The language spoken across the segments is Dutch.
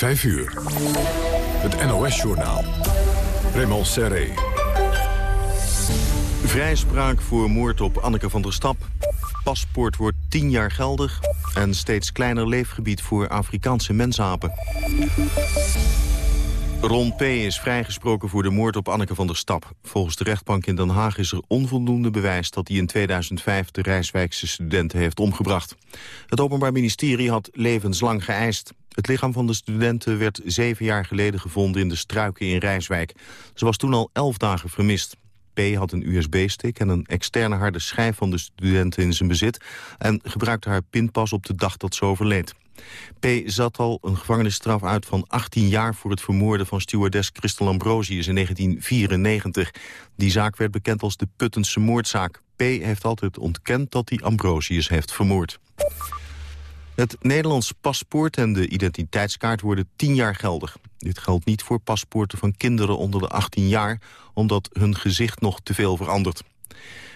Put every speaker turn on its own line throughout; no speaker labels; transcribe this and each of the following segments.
5 uur. Het NOS-journaal. Raymond Serré.
Vrijspraak voor moord op Anneke van der Stap. Paspoort wordt 10 jaar geldig. En steeds kleiner leefgebied voor Afrikaanse mensapen. Ron P. is vrijgesproken voor de moord op Anneke van der Stap. Volgens de rechtbank in Den Haag is er onvoldoende bewijs... dat hij in 2005 de Rijswijkse studenten heeft omgebracht. Het Openbaar Ministerie had levenslang geëist. Het lichaam van de studenten werd zeven jaar geleden gevonden in de struiken in Rijswijk. Ze was toen al elf dagen vermist. P. had een USB-stick en een externe harde schijf van de studenten in zijn bezit... en gebruikte haar pinpas op de dag dat ze overleed. P. zat al een gevangenisstraf uit van 18 jaar voor het vermoorden van stewardess Christel Ambrosius in 1994. Die zaak werd bekend als de Puttense moordzaak. P. heeft altijd ontkend dat hij Ambrosius heeft vermoord. Het Nederlands paspoort en de identiteitskaart worden 10 jaar geldig. Dit geldt niet voor paspoorten van kinderen onder de 18 jaar... omdat hun gezicht nog te veel verandert.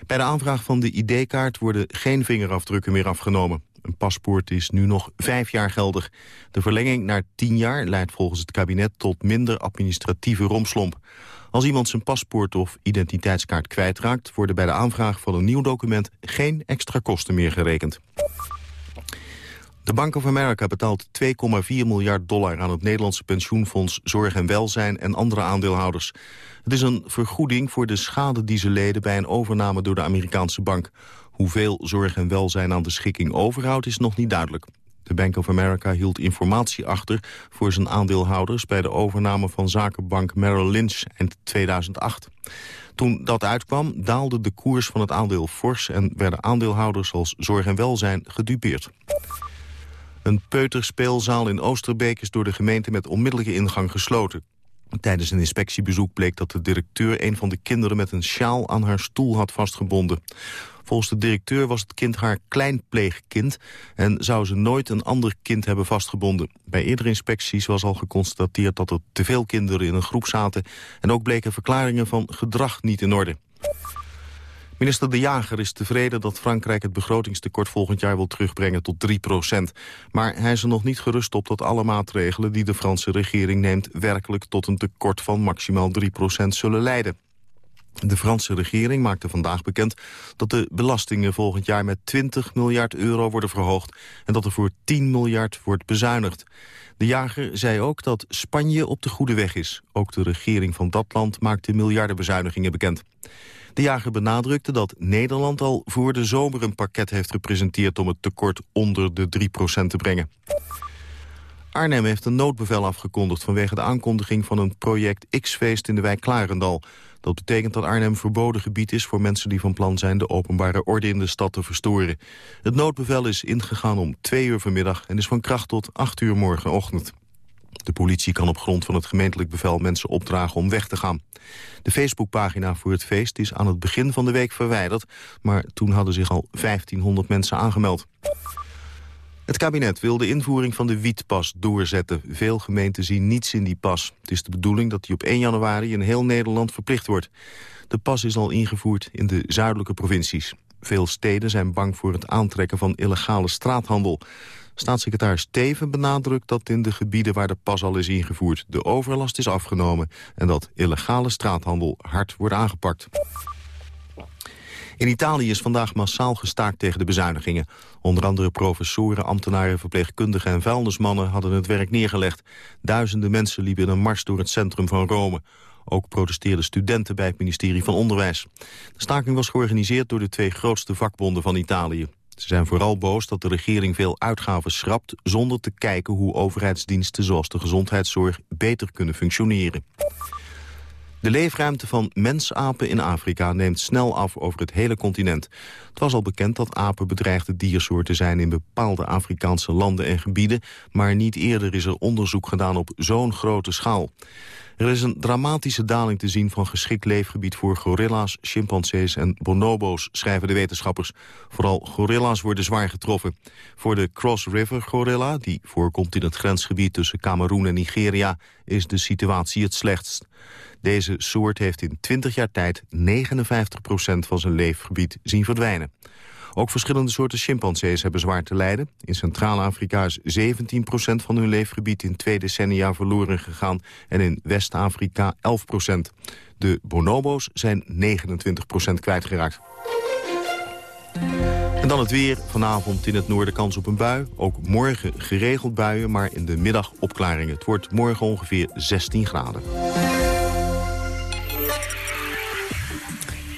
Bij de aanvraag van de ID-kaart worden geen vingerafdrukken meer afgenomen. Een paspoort is nu nog vijf jaar geldig. De verlenging naar tien jaar leidt volgens het kabinet tot minder administratieve romslomp. Als iemand zijn paspoort of identiteitskaart kwijtraakt... worden bij de aanvraag van een nieuw document geen extra kosten meer gerekend. De Bank of America betaalt 2,4 miljard dollar aan het Nederlandse pensioenfonds Zorg en Welzijn en andere aandeelhouders. Het is een vergoeding voor de schade die ze leden bij een overname door de Amerikaanse bank. Hoeveel zorg en welzijn aan de schikking overhoudt is nog niet duidelijk. De Bank of America hield informatie achter voor zijn aandeelhouders... bij de overname van zakenbank Merrill Lynch in 2008. Toen dat uitkwam daalde de koers van het aandeel fors... en werden aandeelhouders als zorg en welzijn gedupeerd. Een peuterspeelzaal in Oosterbeek is door de gemeente met onmiddellijke ingang gesloten. Tijdens een inspectiebezoek bleek dat de directeur een van de kinderen met een sjaal aan haar stoel had vastgebonden. Volgens de directeur was het kind haar kleinpleegkind... en zou ze nooit een ander kind hebben vastgebonden. Bij eerdere inspecties was al geconstateerd dat er te veel kinderen in een groep zaten... en ook bleken verklaringen van gedrag niet in orde. Minister De Jager is tevreden dat Frankrijk het begrotingstekort volgend jaar wil terugbrengen tot 3 procent. Maar hij is er nog niet gerust op dat alle maatregelen die de Franse regering neemt werkelijk tot een tekort van maximaal 3 procent zullen leiden. De Franse regering maakte vandaag bekend dat de belastingen volgend jaar met 20 miljard euro worden verhoogd en dat er voor 10 miljard wordt bezuinigd. De jager zei ook dat Spanje op de goede weg is. Ook de regering van dat land maakte miljardenbezuinigingen bekend. De jager benadrukte dat Nederland al voor de zomer een pakket heeft gepresenteerd om het tekort onder de 3% te brengen. Arnhem heeft een noodbevel afgekondigd vanwege de aankondiging van een project X-feest in de wijk Klarendal. Dat betekent dat Arnhem verboden gebied is voor mensen die van plan zijn de openbare orde in de stad te verstoren. Het noodbevel is ingegaan om twee uur vanmiddag en is van kracht tot acht uur morgenochtend. De politie kan op grond van het gemeentelijk bevel mensen opdragen om weg te gaan. De Facebookpagina voor het feest is aan het begin van de week verwijderd... maar toen hadden zich al 1500 mensen aangemeld. Het kabinet wil de invoering van de wietpas doorzetten. Veel gemeenten zien niets in die pas. Het is de bedoeling dat die op 1 januari in heel Nederland verplicht wordt. De pas is al ingevoerd in de zuidelijke provincies. Veel steden zijn bang voor het aantrekken van illegale straathandel. Staatssecretaris Steven benadrukt dat in de gebieden waar de pas al is ingevoerd... de overlast is afgenomen en dat illegale straathandel hard wordt aangepakt. In Italië is vandaag massaal gestaakt tegen de bezuinigingen. Onder andere professoren, ambtenaren, verpleegkundigen en vuilnismannen hadden het werk neergelegd. Duizenden mensen liepen in een mars door het centrum van Rome. Ook protesteerden studenten bij het ministerie van Onderwijs. De staking was georganiseerd door de twee grootste vakbonden van Italië. Ze zijn vooral boos dat de regering veel uitgaven schrapt... zonder te kijken hoe overheidsdiensten zoals de gezondheidszorg beter kunnen functioneren. De leefruimte van mensapen in Afrika neemt snel af over het hele continent. Het was al bekend dat apen bedreigde diersoorten zijn in bepaalde Afrikaanse landen en gebieden, maar niet eerder is er onderzoek gedaan op zo'n grote schaal. Er is een dramatische daling te zien van geschikt leefgebied voor gorilla's, chimpansees en bonobo's, schrijven de wetenschappers. Vooral gorilla's worden zwaar getroffen. Voor de Cross River gorilla, die voorkomt in het grensgebied tussen Cameroen en Nigeria, is de situatie het slechtst. Deze soort heeft in 20 jaar tijd 59% van zijn leefgebied zien verdwijnen. Ook verschillende soorten chimpansees hebben zwaar te lijden. In Centraal-Afrika is 17% van hun leefgebied in twee decennia verloren gegaan... en in West-Afrika 11% De bonobo's zijn 29% kwijtgeraakt. En dan het weer. Vanavond in het noorden kans op een bui. Ook morgen geregeld buien, maar in de middag opklaringen. Het wordt morgen ongeveer 16 graden.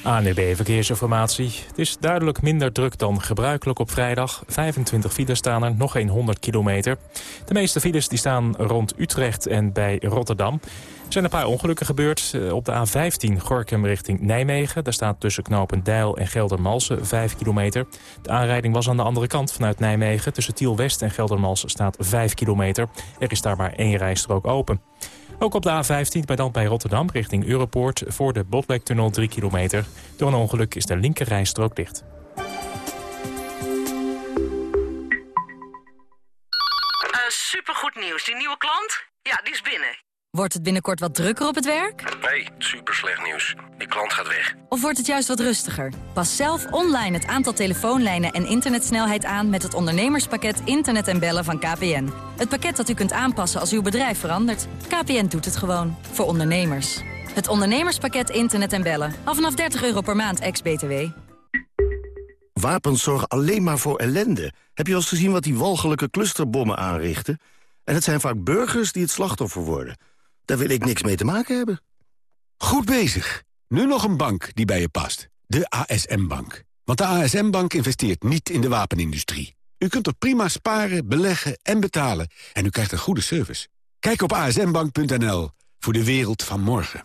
ANUB e Verkeersinformatie. Het is duidelijk minder druk dan gebruikelijk op vrijdag. 25 files staan er, nog geen 100 kilometer. De meeste files die staan rond Utrecht en bij Rotterdam. Er zijn een paar ongelukken gebeurd. Eh, op de A15 Gorkum richting Nijmegen. Daar staat tussen knopen Deil en Geldermalsen 5 kilometer. De aanrijding was aan de andere kant vanuit Nijmegen. Tussen Tiel West en Geldermalsen staat 5 kilometer. Er is daar maar één rijstrook open. Ook op de A15 bij dan bij Rotterdam richting Europoort... voor de Botlektunnel 3 kilometer. Door een ongeluk is de linker rijstrook dicht.
Uh, supergoed nieuws. Die nieuwe klant? Ja, die is binnen.
Wordt het binnenkort wat drukker op het werk?
Nee, super slecht nieuws. Die klant gaat weg.
Of wordt het juist wat rustiger? Pas zelf online het aantal telefoonlijnen en internetsnelheid aan... met het ondernemerspakket Internet en Bellen van KPN. Het pakket dat u kunt aanpassen als uw bedrijf verandert. KPN doet het gewoon. Voor ondernemers. Het ondernemerspakket Internet en Bellen. Al vanaf 30 euro per maand, ex-BTW.
Wapens zorgen alleen maar voor ellende. Heb je al eens gezien wat die walgelijke clusterbommen aanrichten? En het zijn vaak burgers die het slachtoffer worden... Daar wil ik niks mee te maken hebben.
Goed bezig. Nu nog een bank die bij je past. De ASM-bank. Want de ASM-bank investeert niet in de wapenindustrie. U kunt er prima sparen, beleggen en betalen. En u krijgt een goede service. Kijk op asmbank.nl voor de wereld van morgen.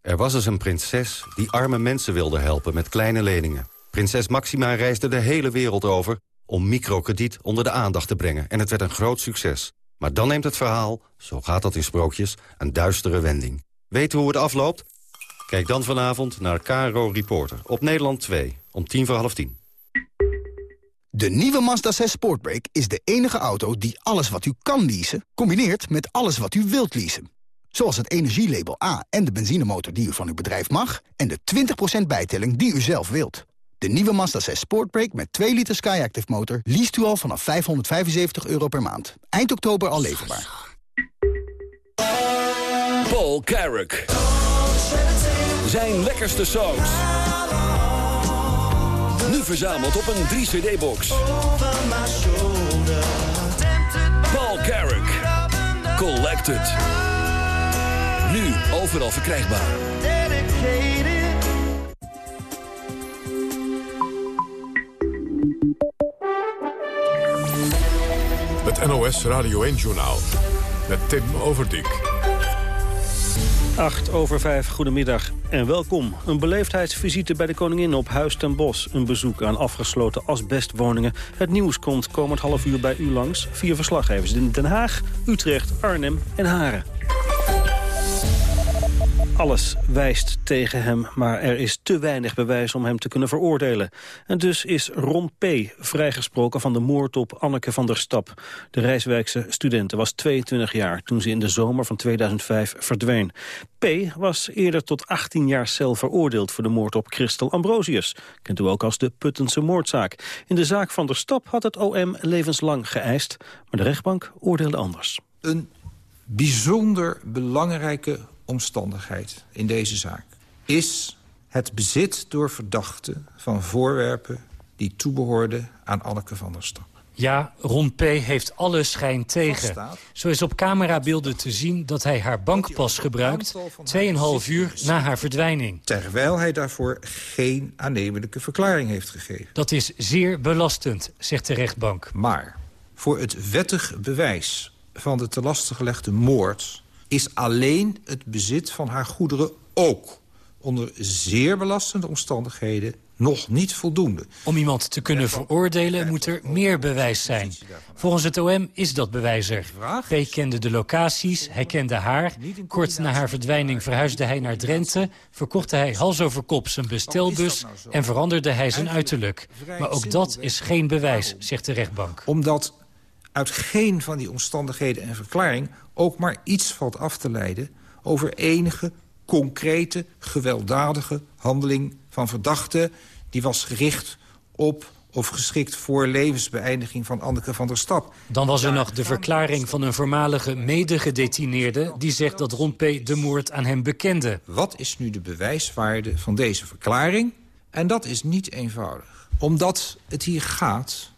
Er was eens een prinses die arme mensen wilde helpen met kleine leningen. Prinses Maxima reisde de hele wereld over om microkrediet onder de aandacht te brengen. En het werd een groot succes. Maar dan neemt het verhaal, zo gaat dat in sprookjes, een duistere wending. Weet hoe het afloopt? Kijk dan vanavond naar Caro Reporter op Nederland 2 om tien voor half tien.
De nieuwe Mazda 6 Sportbrake is de enige auto die alles wat u kan leasen... combineert met alles wat u wilt leasen. Zoals het energielabel A en de benzinemotor die u van uw bedrijf mag... en de 20% bijtelling die u zelf wilt. De nieuwe Mazda 6 Sportbrake met 2 liter Skyactiv motor... liest u al vanaf 575 euro per maand. Eind oktober al leverbaar.
Paul Carrick. Zijn lekkerste songs. Nu verzameld op een 3-cd-box. Paul Carrick. Collected. Nu overal verkrijgbaar.
NOS Radio 1-journaal met Tim Overdijk.
8 over 5, goedemiddag en welkom. Een beleefdheidsvisite bij de koningin op Huis ten Bos. Een bezoek aan afgesloten asbestwoningen. Het nieuws komt komend half uur bij u langs. Vier verslaggevers in Den Haag, Utrecht, Arnhem en Haren. Alles wijst tegen hem, maar er is te weinig bewijs om hem te kunnen veroordelen. En dus is Ron P. vrijgesproken van de moord op Anneke van der Stap. De Rijswijkse studenten was 22 jaar toen ze in de zomer van 2005 verdween. P. was eerder tot 18 jaar cel veroordeeld voor de moord op Christel Ambrosius. Kent u ook als de Puttense moordzaak. In de zaak van der Stap had het OM levenslang geëist, maar de rechtbank oordeelde anders.
Een bijzonder belangrijke omstandigheid in deze zaak... is het bezit door verdachten van voorwerpen... die toebehoorden aan Anneke van der Stap.
Ja, Ron P. heeft alle schijn tegen. Zo is op camerabeelden te zien dat hij haar bankpas gebruikt... 2,5 uur na haar verdwijning.
Terwijl hij daarvoor geen aannemelijke verklaring heeft gegeven.
Dat is zeer belastend, zegt de rechtbank.
Maar voor het wettig bewijs van de te lastig gelegde moord is alleen het bezit van haar goederen ook... onder zeer belastende omstandigheden nog niet voldoende.
Om iemand te kunnen veroordelen moet er meer bewijs zijn. Volgens het OM is dat bewijs er. P kende de locaties, hij kende haar. Kort na haar verdwijning verhuisde hij naar Drenthe... verkochte hij hals over kop zijn bestelbus... Nou en veranderde hij zijn uiterlijk. Maar ook dat is geen bewijs, zegt de rechtbank.
Omdat uit geen van die omstandigheden en verklaring... ook maar iets valt af te leiden over enige concrete, gewelddadige handeling van verdachten... die was gericht op of geschikt voor levensbeëindiging van Anneke van der Stap.
Dan was er nog de verklaring van een voormalige medegedetineerde... die zegt dat Ron P. de moord aan hem bekende.
Wat is nu de bewijswaarde van deze verklaring? En dat is niet eenvoudig. Omdat het hier gaat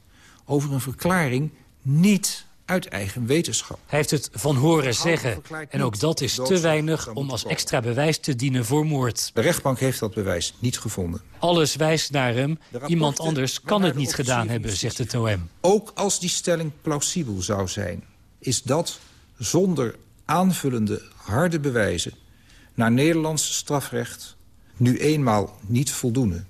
over een verklaring niet uit eigen wetenschap.
Hij heeft het van horen zeggen. En ook dat is te weinig om als extra bewijs te dienen voor moord.
De rechtbank heeft dat bewijs niet gevonden.
Alles wijst naar hem. Iemand anders kan het niet gedaan hebben, zegt het OM.
Ook als die stelling plausibel zou zijn... is dat zonder aanvullende harde bewijzen... naar Nederlands strafrecht nu eenmaal niet voldoende.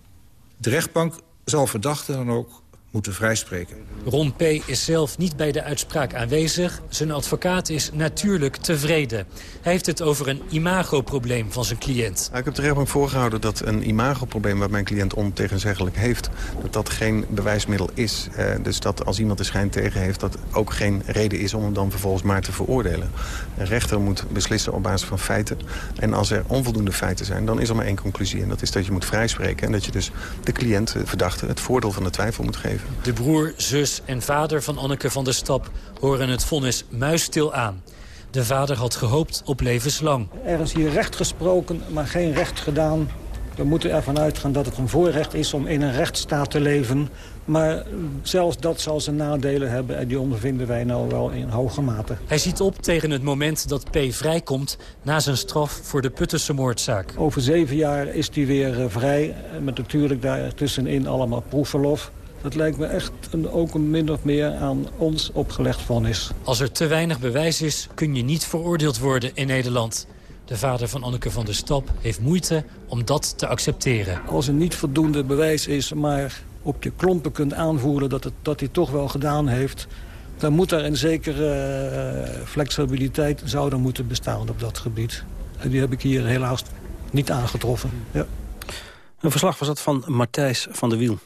De rechtbank zal verdachten dan ook moeten vrijspreken.
Ron P. is zelf niet bij de uitspraak aanwezig. Zijn advocaat is natuurlijk tevreden. Hij heeft het over een imagoprobleem van zijn cliënt.
Ik heb de rechtbank voorgehouden dat een imagoprobleem... wat mijn cliënt ontegenzeggelijk heeft, dat dat geen bewijsmiddel is. Eh, dus dat als iemand de schijn tegen heeft... dat ook geen reden is om hem dan vervolgens maar te veroordelen. Een rechter moet beslissen op basis van feiten. En als er onvoldoende feiten zijn, dan is er maar één conclusie. En dat is dat je moet vrijspreken. En dat je dus de cliënt, de verdachte, het voordeel van de twijfel moet geven.
De broer, zus en vader van Anneke van der Stap horen het vonnis muisstil aan. De vader had gehoopt op levenslang.
Er is hier recht gesproken, maar geen recht gedaan. We moeten ervan uitgaan dat het een voorrecht is om in een rechtsstaat te leven. Maar zelfs dat zal zijn nadelen hebben en die ondervinden wij nou wel in hoge mate.
Hij ziet op tegen het moment dat P. vrijkomt na zijn straf voor de Puttense moordzaak.
Over zeven jaar is hij weer eh, vrij, met natuurlijk daartussenin allemaal proefverlof. Dat lijkt me echt een, ook een min of meer aan ons opgelegd vonnis.
Als er te weinig bewijs is, kun je niet veroordeeld worden in Nederland. De vader van Anneke van der Stap heeft moeite om dat te accepteren.
Als er niet voldoende bewijs is, maar op je klompen kunt aanvoeren... dat, het, dat hij toch wel gedaan heeft... dan moet er een zekere uh, flexibiliteit zouden moeten bestaan op dat gebied. En die heb ik hier helaas niet aangetroffen. Ja.
Een verslag was dat van Matthijs van der Wiel.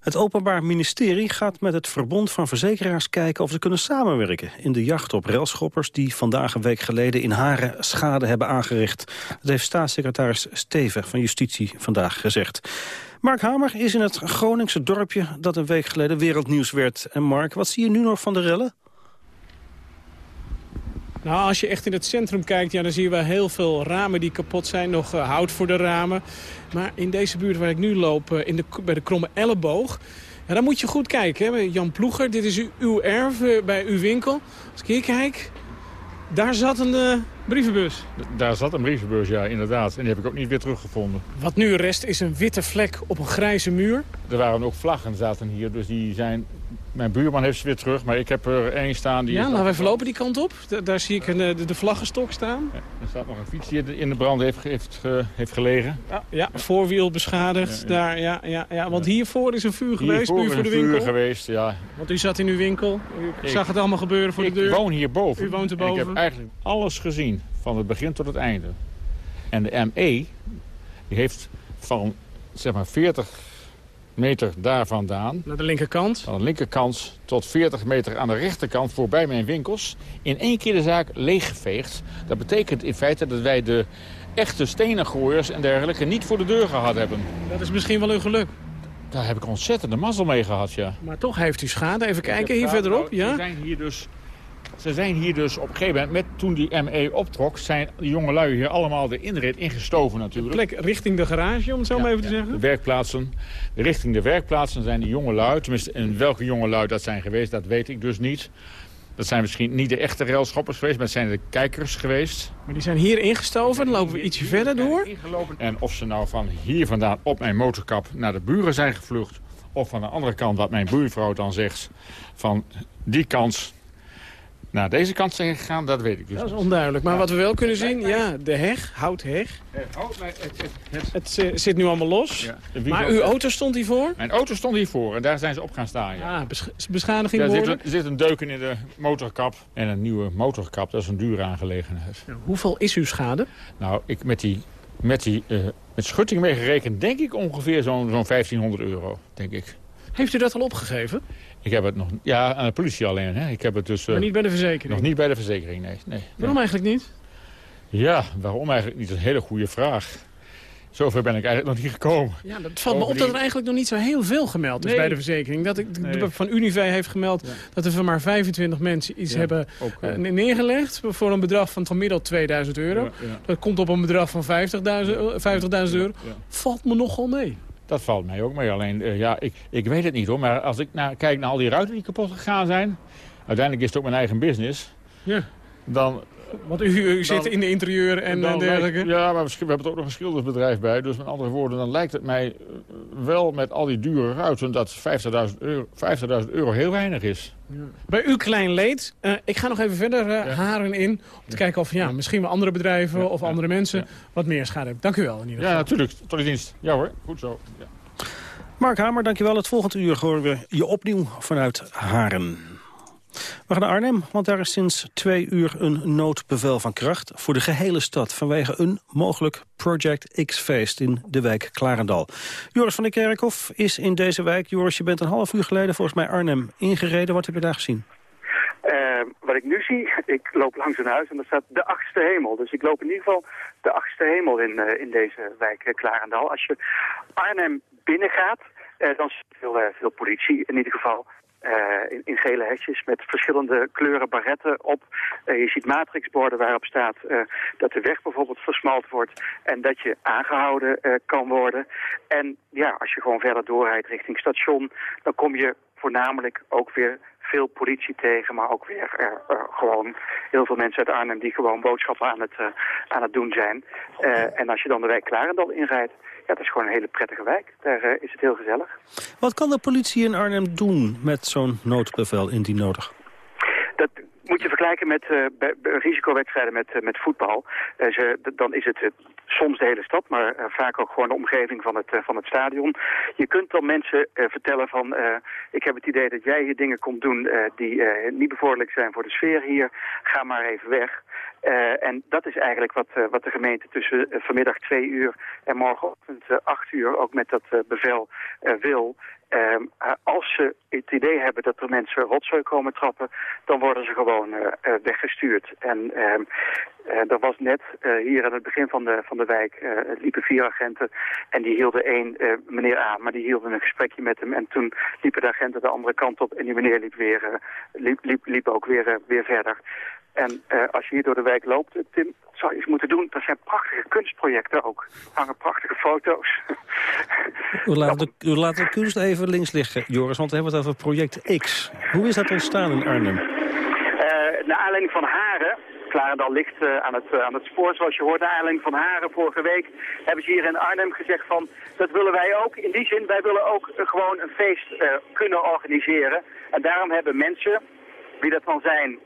Het Openbaar Ministerie gaat met het Verbond van Verzekeraars kijken of ze kunnen samenwerken in de jacht op relschoppers die vandaag een week geleden in Haren schade hebben aangericht. Dat heeft staatssecretaris Steven van Justitie vandaag gezegd. Mark Hamer is in het Groningse dorpje dat een week geleden wereldnieuws werd. En Mark, wat zie je nu nog van de rellen?
Nou, als je echt in het centrum kijkt, ja, dan zie je wel heel veel ramen die kapot zijn. Nog uh, hout voor de ramen. Maar in deze buurt waar ik nu loop, uh, in de, bij de Kromme Elleboog... Ja, dan moet je goed kijken. Hè. Jan Ploeger, dit is uw erf uh, bij uw winkel. Als ik hier kijk, daar zat een brievenbus.
Daar zat een brievenbus, ja, inderdaad. En die heb ik ook niet weer teruggevonden.
Wat nu rest is een witte vlek op een grijze muur.
Er waren ook vlaggen zaten hier, dus die zijn mijn buurman heeft ze weer terug, maar ik heb er één staan. Die
ja, laten we even lopen die kant op. daar zie ik een, de, de vlaggenstok staan.
Ja, er staat nog een fiets die in de brand heeft, heeft, heeft gelegen.
Ja, ja, voorwiel beschadigd. Ja, Daar, ja, ja, ja, want hiervoor is een vuur geweest,
hiervoor
voor de
een
winkel.
vuur geweest, ja.
Want u zat in uw winkel, u ik, zag het allemaal gebeuren voor
de
deur.
Ik woon hierboven.
U woont erboven.
En ik heb eigenlijk alles gezien, van het begin tot het einde. En de ME, die heeft van zeg maar 40 meter daar vandaan.
Naar de linkerkant?
Aan de linkerkant tot 40 meter aan de rechterkant voorbij mijn winkels. In één keer de zaak leeggeveegd. Dat betekent in feite dat wij de echte stenengooiers en dergelijke niet voor de deur gehad hebben.
Dat is misschien wel uw geluk.
Daar heb ik ontzettende mazzel mee gehad, ja.
Maar toch heeft u schade. Even kijken, hier verderop.
Nou,
ja?
We zijn hier dus ze zijn hier dus op een gegeven moment, met, toen die ME optrok... zijn de jonge lui hier allemaal de inrit ingestoven natuurlijk.
De plek richting de garage, om het zo
ja,
maar even
ja,
te zeggen?
De werkplaatsen. Richting de werkplaatsen zijn de jonge lui. Tenminste, en welke jonge lui dat zijn geweest, dat weet ik dus niet. Dat zijn misschien niet de echte railschoppers geweest, maar het zijn de kijkers geweest.
Maar die zijn hier ingestoven, dan lopen we ietsje verder door.
En of ze nou van hier vandaan op mijn motorkap naar de buren zijn gevlucht... of van de andere kant, wat mijn buurvrouw dan zegt... van die kant naar deze kant zijn gegaan, dat weet ik dus
Dat is onduidelijk. Maar wat we wel kunnen zien, ja, de heg, houtheg. Het, het, het zit nu allemaal los. Ja. Maar uw auto stond hiervoor?
Mijn auto stond hiervoor en daar zijn ze op gaan staan, ja.
Ah, besch beschadiging
Er zit, een, er zit een deuk in de motorkap. En een nieuwe motorkap, dat is een dure aangelegenheid.
Ja, hoeveel is uw schade?
Nou, ik met die... Met, die, uh, met schutting meegerekend denk ik ongeveer zo'n zo'n 1500 euro, denk ik.
Heeft u dat al opgegeven?
Ik heb het nog... Ja, aan de politie alleen. Hè. Ik heb het dus... Uh,
maar niet bij de verzekering?
Nog niet bij de verzekering, nee. nee
waarom
nee.
eigenlijk niet?
Ja, waarom eigenlijk niet? Dat is een hele goede vraag. zover ben ik eigenlijk nog niet gekomen.
Ja, dat valt me op dat er eigenlijk nog niet zo heel veel gemeld is
Nee.
bij de verzekering. Dat ik,
Nee.
van Unive heeft gemeld dat er van maar 25 mensen iets
Ja,
hebben eh,
eh,
ne- neergelegd. Voor een bedrag van gemiddeld 2000 euro.
Ja.
Dat komt op een bedrag van 50.000 euro. 50.000 euro.
ja.
Valt me nogal mee.
Dat valt mij ook mee. Alleen, eh, ja, ik, ik weet het niet hoor. Maar als ik naar, kijk naar al die ruiten die kapot gegaan zijn... uiteindelijk is het ook mijn eigen business.
Ja.
Dan,
Want u, u zit
Dan-
in de interieur en dergelijke.
lijkt- ja, maar we we hebben er ook nog een schildersbedrijf bij. Dus met andere woorden, dan lijkt het mij eh, wel met al die dure ruiten... dat 50.000 euro, 50.000 euro heel weinig is.
Bij uw klein leed, eh, ik ga nog even verder eh, haren in... om te kijken of ja, misschien wel andere bedrijven of andere mensen... wat meer schade hebben. Dank u wel in ieder
Ja, natuurlijk. Tot de dienst. Ja hoor, goed zo. Ja.
Mark Hamer, dankjewel. Het volgende uur horen we je opnieuw vanuit Haren. We gaan naar Arnhem, want daar is sinds twee uur een noodbevel van kracht... voor de gehele stad vanwege een mogelijk Project X-feest in de wijk Klarendal. Joris van der Kerkhof is in deze wijk. Joris, je bent een half uur geleden volgens mij Arnhem ingereden. Wat heb je daar gezien?
Eh, wat ik nu zie, ik loop langs een huis en daar staat de achtste hemel. Dus ik loop in ieder geval de achtste hemel in, eh, in deze wijk eh, Klarendal. Als je Arnhem binnengaat, dan je veel, veel politie in ieder geval. Eh, in, gele hesjes met verschillende kleuren barretten op. Eh, je ziet matrixborden waarop staat eh, dat de weg bijvoorbeeld versmalt wordt en dat je aangehouden eh, kan worden. En ja, als je gewoon verder doorrijdt richting station, dan kom je voornamelijk ook weer veel politie tegen, maar ook weer eh, eh, gewoon heel veel mensen uit Arnhem die gewoon boodschappen aan het, eh, aan het doen zijn. En als je dan de wijk Klarendal inrijdt, ja, dat is gewoon een hele prettige wijk. Daar is het heel gezellig.
Wat kan de politie in Arnhem doen met zo'n noodbevel indien nodig?
Moet je vergelijken met eh, risicowedstrijden met, eh, met voetbal. Eh, ze, dan is het soms de hele stad, maar vaak ook gewoon de omgeving van het, van het stadion. Je kunt dan mensen vertellen van... ik heb het idee dat jij hier dingen komt doen die niet bevorderlijk zijn voor de sfeer hier. Ga maar even weg. En dat is eigenlijk wat, wat de gemeente tussen vanmiddag twee uur en morgenochtend eh, acht uur ook met dat bevel wil. Ehm, eh, als ze het idee hebben dat er mensen rotzooi komen trappen, dan worden ze gewoon eh, eh, weggestuurd. En eh, er was net hier aan het begin van de, van de wijk liepen vier agenten en die hielden één meneer aan, maar die hielden een gesprekje met hem. En toen liepen de agenten de andere kant op en die meneer liep, weer, liep, liep, liep ook weer, weer verder. En eh, als je hier door de wijk loopt, eh, Tim, zou je eens moeten doen. Er zijn prachtige kunstprojecten ook. Er hangen prachtige foto's.
U laat, de, de kunst even links liggen, Joris, want we hebben het over project X. Hoe is dat ontstaan in Arnhem?
Eh, naar aanleiding van Haren, Klarendal ligt aan, het, aan het spoor zoals je hoort. Naar aanleiding van Haren vorige week hebben ze hier in Arnhem gezegd van... dat willen wij ook. In die zin, wij willen ook gewoon een feest kunnen organiseren. En daarom hebben mensen, wie dat dan zijn,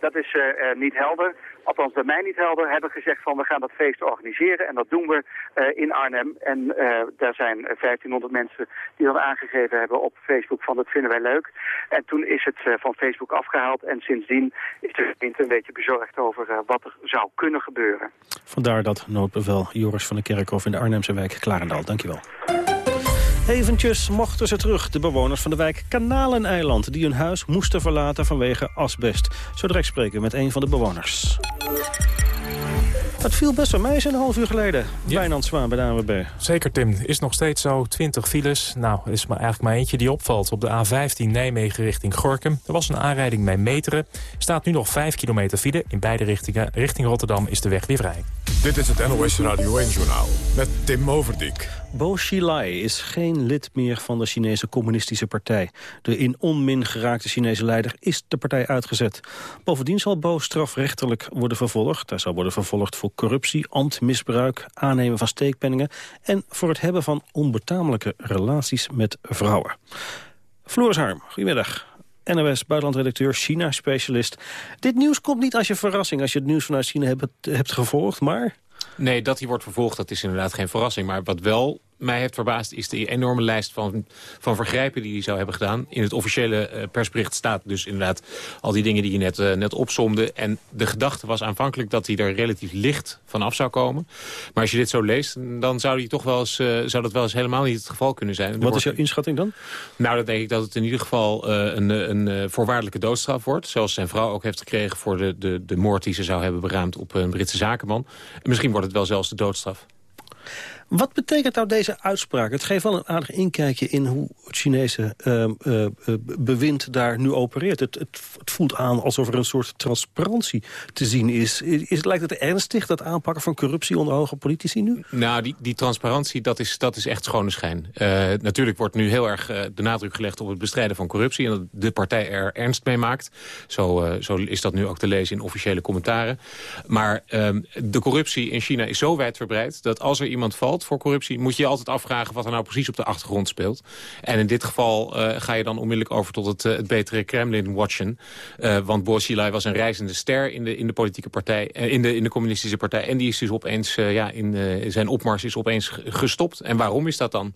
dat is eh, eh, niet helder... althans bij mij niet helder, hebben gezegd van we gaan dat feest organiseren. En dat doen we eh, in Arnhem. En eh, daar zijn eh, 1500 mensen die dan aangegeven hebben op Facebook van dat vinden wij leuk. En toen is het eh, van Facebook afgehaald. En sindsdien is de gemeente een beetje bezorgd over eh, wat er zou kunnen gebeuren.
Vandaar dat noodbevel Joris van der Kerkhof in de Arnhemse wijk Klarendal. Dankjewel. Eventjes mochten ze terug, de bewoners van de wijk Kanaleneiland... die hun huis moesten verlaten vanwege asbest. Zo direct spreken met een van de bewoners. Het viel best wel mee, een half uur geleden. Wijnand Zwaan bij de ANWB.
Zeker, Tim. Is nog steeds zo 20 files. Nou, er is maar eigenlijk maar eentje die opvalt. Op de A15 Nijmegen richting Gorkum. Er was een aanrijding bij Meteren. Er staat nu nog 5 kilometer file. In beide richtingen. Richting Rotterdam is de weg weer vrij.
Dit is het NOS Radio 1-journaal met Tim Overdijk.
Bo Xilai is geen lid meer van de Chinese Communistische Partij. De in onmin geraakte Chinese leider is de partij uitgezet. Bovendien zal Bo strafrechtelijk worden vervolgd. Hij zal worden vervolgd voor corruptie, ambtmisbruik, aannemen van steekpenningen... en voor het hebben van onbetamelijke relaties met vrouwen. Floris Harm, goedemiddag. NOS, buitenlandredacteur, China-specialist. Dit nieuws komt niet als je verrassing als je het nieuws vanuit China hebt, hebt gevolgd, maar...
Nee, dat hij wordt vervolgd, dat is inderdaad geen verrassing. Maar wat wel mij heeft verbaasd is de enorme lijst van, van vergrijpen die hij zou hebben gedaan. In het officiële uh, persbericht staat dus inderdaad al die dingen die je net, uh, net opsomde. En de gedachte was aanvankelijk dat hij er relatief licht van af zou komen. Maar als je dit zo leest, dan zou, hij toch wel eens, uh, zou dat wel eens helemaal niet het geval kunnen zijn.
Wat is jouw inschatting dan?
Nou, dan denk ik dat het in ieder geval een, een voorwaardelijke doodstraf wordt. Zoals zijn vrouw ook heeft gekregen voor de, de, de moord die ze zou hebben beraamd op een Britse zakenman. En misschien wordt het wel zelfs de doodstraf.
Wat betekent nou deze uitspraak? Het geeft wel een aardig inkijkje in hoe het Chinese uh, uh, bewind daar nu opereert. Het, het, het, voelt aan alsof er een soort transparantie te zien is. is. Lijkt het ernstig, dat aanpakken van corruptie onder hoge politici nu?
Nou, die, die transparantie, dat is, dat is echt schone schijn. Uh, natuurlijk wordt nu heel erg de nadruk gelegd op het bestrijden van corruptie... en dat de partij er ernst mee maakt. Zo, zo is dat nu ook te lezen in officiële commentaren. Maar ehm, de corruptie in China is zo wijdverbreid... dat als er iemand valt voor corruptie... moet je je altijd afvragen wat er nou precies op de achtergrond speelt. En in dit geval uh, ga je dan onmiddellijk over tot het, uh, het betere Kremlin-watchen. Uh, want Bo Xilai was een reizende ster in de, in de politieke partij... in, de, in de communistische partij. En die is dus opeens, ja, in zijn opmars is opeens gestopt. En waarom is dat dan?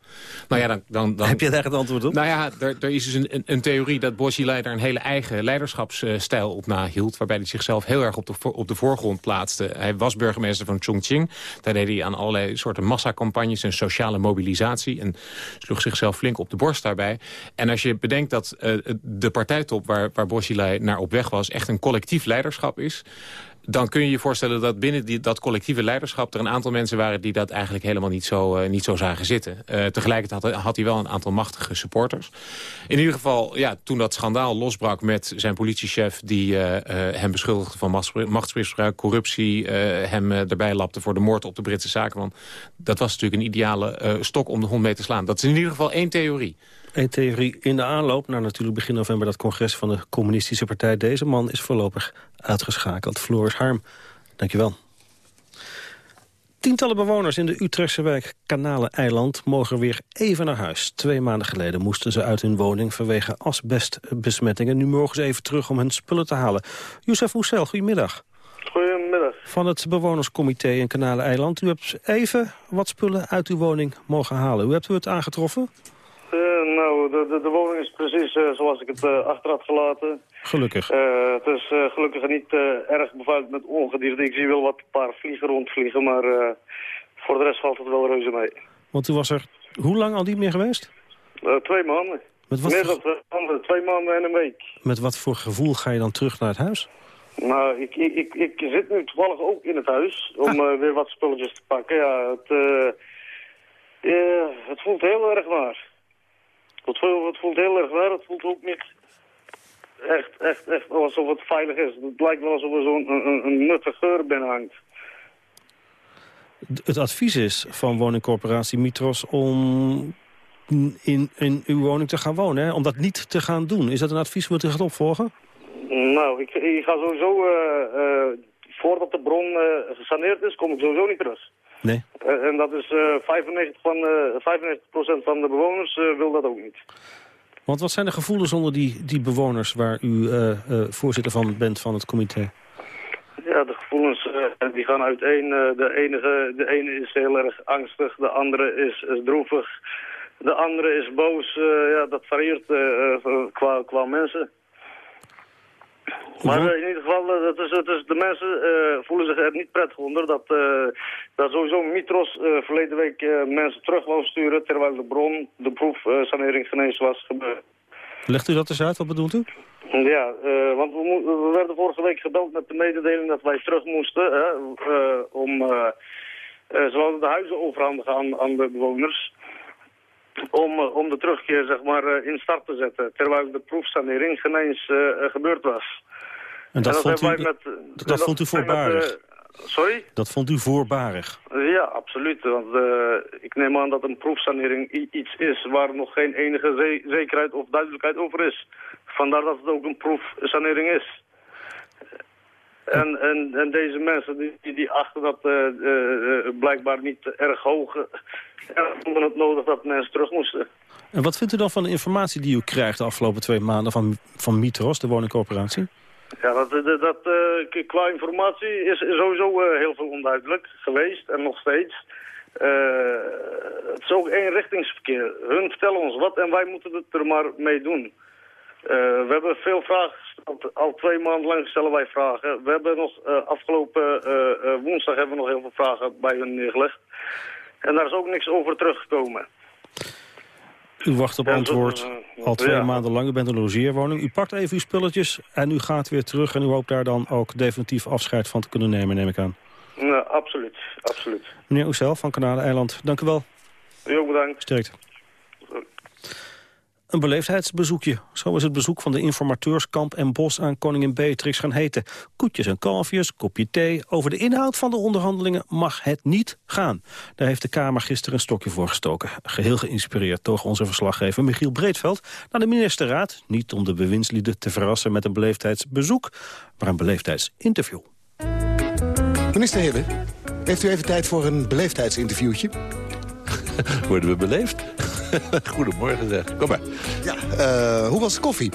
Nou ja, dan, dan, dan
Heb je daar het antwoord op?
Nou ja, er, er is dus een, een, een theorie dat Bo Xilai daar een hele eigen leiderschapsstijl op nahield. Waarbij hij zichzelf heel erg op de, op de voorgrond plaatste. Hij was burgemeester van Chongqing. Daar deed hij aan allerlei soorten massa campagnes en sociale mobilisatie. En sloeg zichzelf flink op de borst daarbij. En als je bedenkt dat uh, de partijtop waar, waar naar op weg was... echt een collectief leiderschap is dan kun je je voorstellen dat binnen die, dat collectieve leiderschap... er een aantal mensen waren die dat eigenlijk helemaal niet zo, uh, niet zo zagen zitten. Uh, tegelijkertijd had, hij wel een aantal machtige supporters. In ieder geval, ja, toen dat schandaal losbrak met zijn politiechef... die uh, hem beschuldigde van machtsmisbruik, corruptie... hem erbij lapte voor de moord op de Britse zakenman... dat was natuurlijk een ideale stok om de hond mee te slaan. Dat is in ieder geval één theorie.
Een theorie in de aanloop naar natuurlijk begin november... dat congres van de communistische partij. Deze man is voorlopig uitgeschakeld. Floris Harm, dankjewel. Tientallen bewoners in de Utrechtse wijk Kanalen-eiland mogen weer even naar huis. Twee maanden geleden moesten ze uit hun woning vanwege asbestbesmettingen. Nu mogen ze even terug om hun spullen te halen. Youssef Oesel, goedemiddag.
Goedemiddag.
Van het bewonerscomité in Kanalen-eiland. U hebt even wat spullen uit uw woning mogen halen. Hoe hebt u het aangetroffen?
Uh, nou, de, de, de, woning is precies uh, zoals ik het uh, achter had gelaten.
Gelukkig.
het is gelukkig niet erg bevuild met ongedierte. Ik zie wel wat paar vliegen rondvliegen, maar voor de rest valt het wel reuze mee.
Want u was er hoe lang al niet meer geweest?
twee maanden.
Met wat
meer dan twee maanden, twee maanden en een week.
Met wat voor gevoel ga je dan terug naar het huis?
Nou, ik, ik, ik, ik zit nu toevallig ook in het huis om ah. weer wat spulletjes te pakken. Ja, het, het voelt heel erg naar. Het voelt, het voelt heel erg waar. Het voelt ook niet echt, echt, echt alsof het veilig is. Het lijkt wel alsof er zo'n een, een, een nutte geur binnen hangt.
Het advies is van woningcorporatie Mitros om in, in uw woning te gaan wonen, hè? om dat niet te gaan doen. Is dat een advies wat u gaat opvolgen?
Nou, ik, ik ga sowieso, uh, uh, voordat de bron uh, gesaneerd is, kom ik sowieso niet terug.
Nee.
Uh, en dat is uh, 95%, van, uh, 95 van de bewoners wil dat ook niet.
Want wat zijn de gevoelens onder die, die bewoners waar u voorzitter van bent van het comité?
Ja, de gevoelens die gaan uiteen. de, enige, de ene is heel erg angstig, de andere is, is droevig. De andere is boos. ja, dat varieert qua, qua mensen. Maar uh, in ieder geval, uh, dat is, dat is, de mensen uh, voelen zich er niet prettig onder dat, dat sowieso Mitros verleden week mensen terug wou sturen terwijl de bron, de proefsanering genees was gebeurd.
Legt u dat eens uit, wat bedoelt u?
Ja, want we, we, werden vorige week gebeld met de mededeling dat wij terug moesten hè, om ze de huizen overhandigen aan, aan de bewoners om, om de terugkeer zeg maar, in start te zetten, terwijl de proefsanering geen eens uh, gebeurd was.
En dat, vond, u, met, dat, dat vond u voorbarig?
Met, sorry?
Dat vond u voorbarig?
Ja, absoluut. Want uh, ik neem aan dat een proefsanering iets is waar nog geen enige ze zekerheid of duidelijkheid over is. Vandaar dat het ook een proefsanering is. En, en, en deze mensen die, die achten dat uh, uh, blijkbaar niet erg hoog. En vonden het nodig dat mensen terug moesten.
En wat vindt u dan van de informatie die u krijgt de afgelopen twee maanden van, van Mitros, de woningcorporatie?
Ja, dat, dat, dat uh, qua informatie is sowieso heel veel onduidelijk geweest en nog steeds. Het is ook eenrichtingsverkeer. Hun vertellen ons wat en wij moeten het er maar mee doen. We hebben veel vragen gesteld. Al twee maanden lang stellen wij vragen. We hebben nog afgelopen woensdag hebben we nog heel veel vragen bij hun neergelegd. En daar is ook niks over teruggekomen.
U wacht op antwoord al twee maanden lang. U bent een logeerwoning. U pakt even uw spulletjes en u gaat weer terug. En u hoopt daar dan ook definitief afscheid van te kunnen nemen, neem ik aan.
Nou, absoluut, absoluut.
Meneer Oesel van Kanade-eiland, dank u wel.
Heel bedankt.
Sterkte. Een beleefdheidsbezoekje. Zo is het bezoek van de informateurskamp en bos aan koningin Beatrix gaan heten. Koetjes en kalfjes, kopje thee. Over de inhoud van de onderhandelingen mag het niet gaan. Daar heeft de Kamer gisteren een stokje voor gestoken. Geheel geïnspireerd door onze verslaggever Michiel Breedveld... naar de ministerraad. Niet om de bewindslieden te verrassen met een beleefdheidsbezoek... maar een beleefdheidsinterview.
Minister Hille, heeft u even tijd voor een beleefdheidsinterviewtje?
Worden we beleefd? Goedemorgen zeg. Kom maar.
Ja, uh, hoe was de koffie?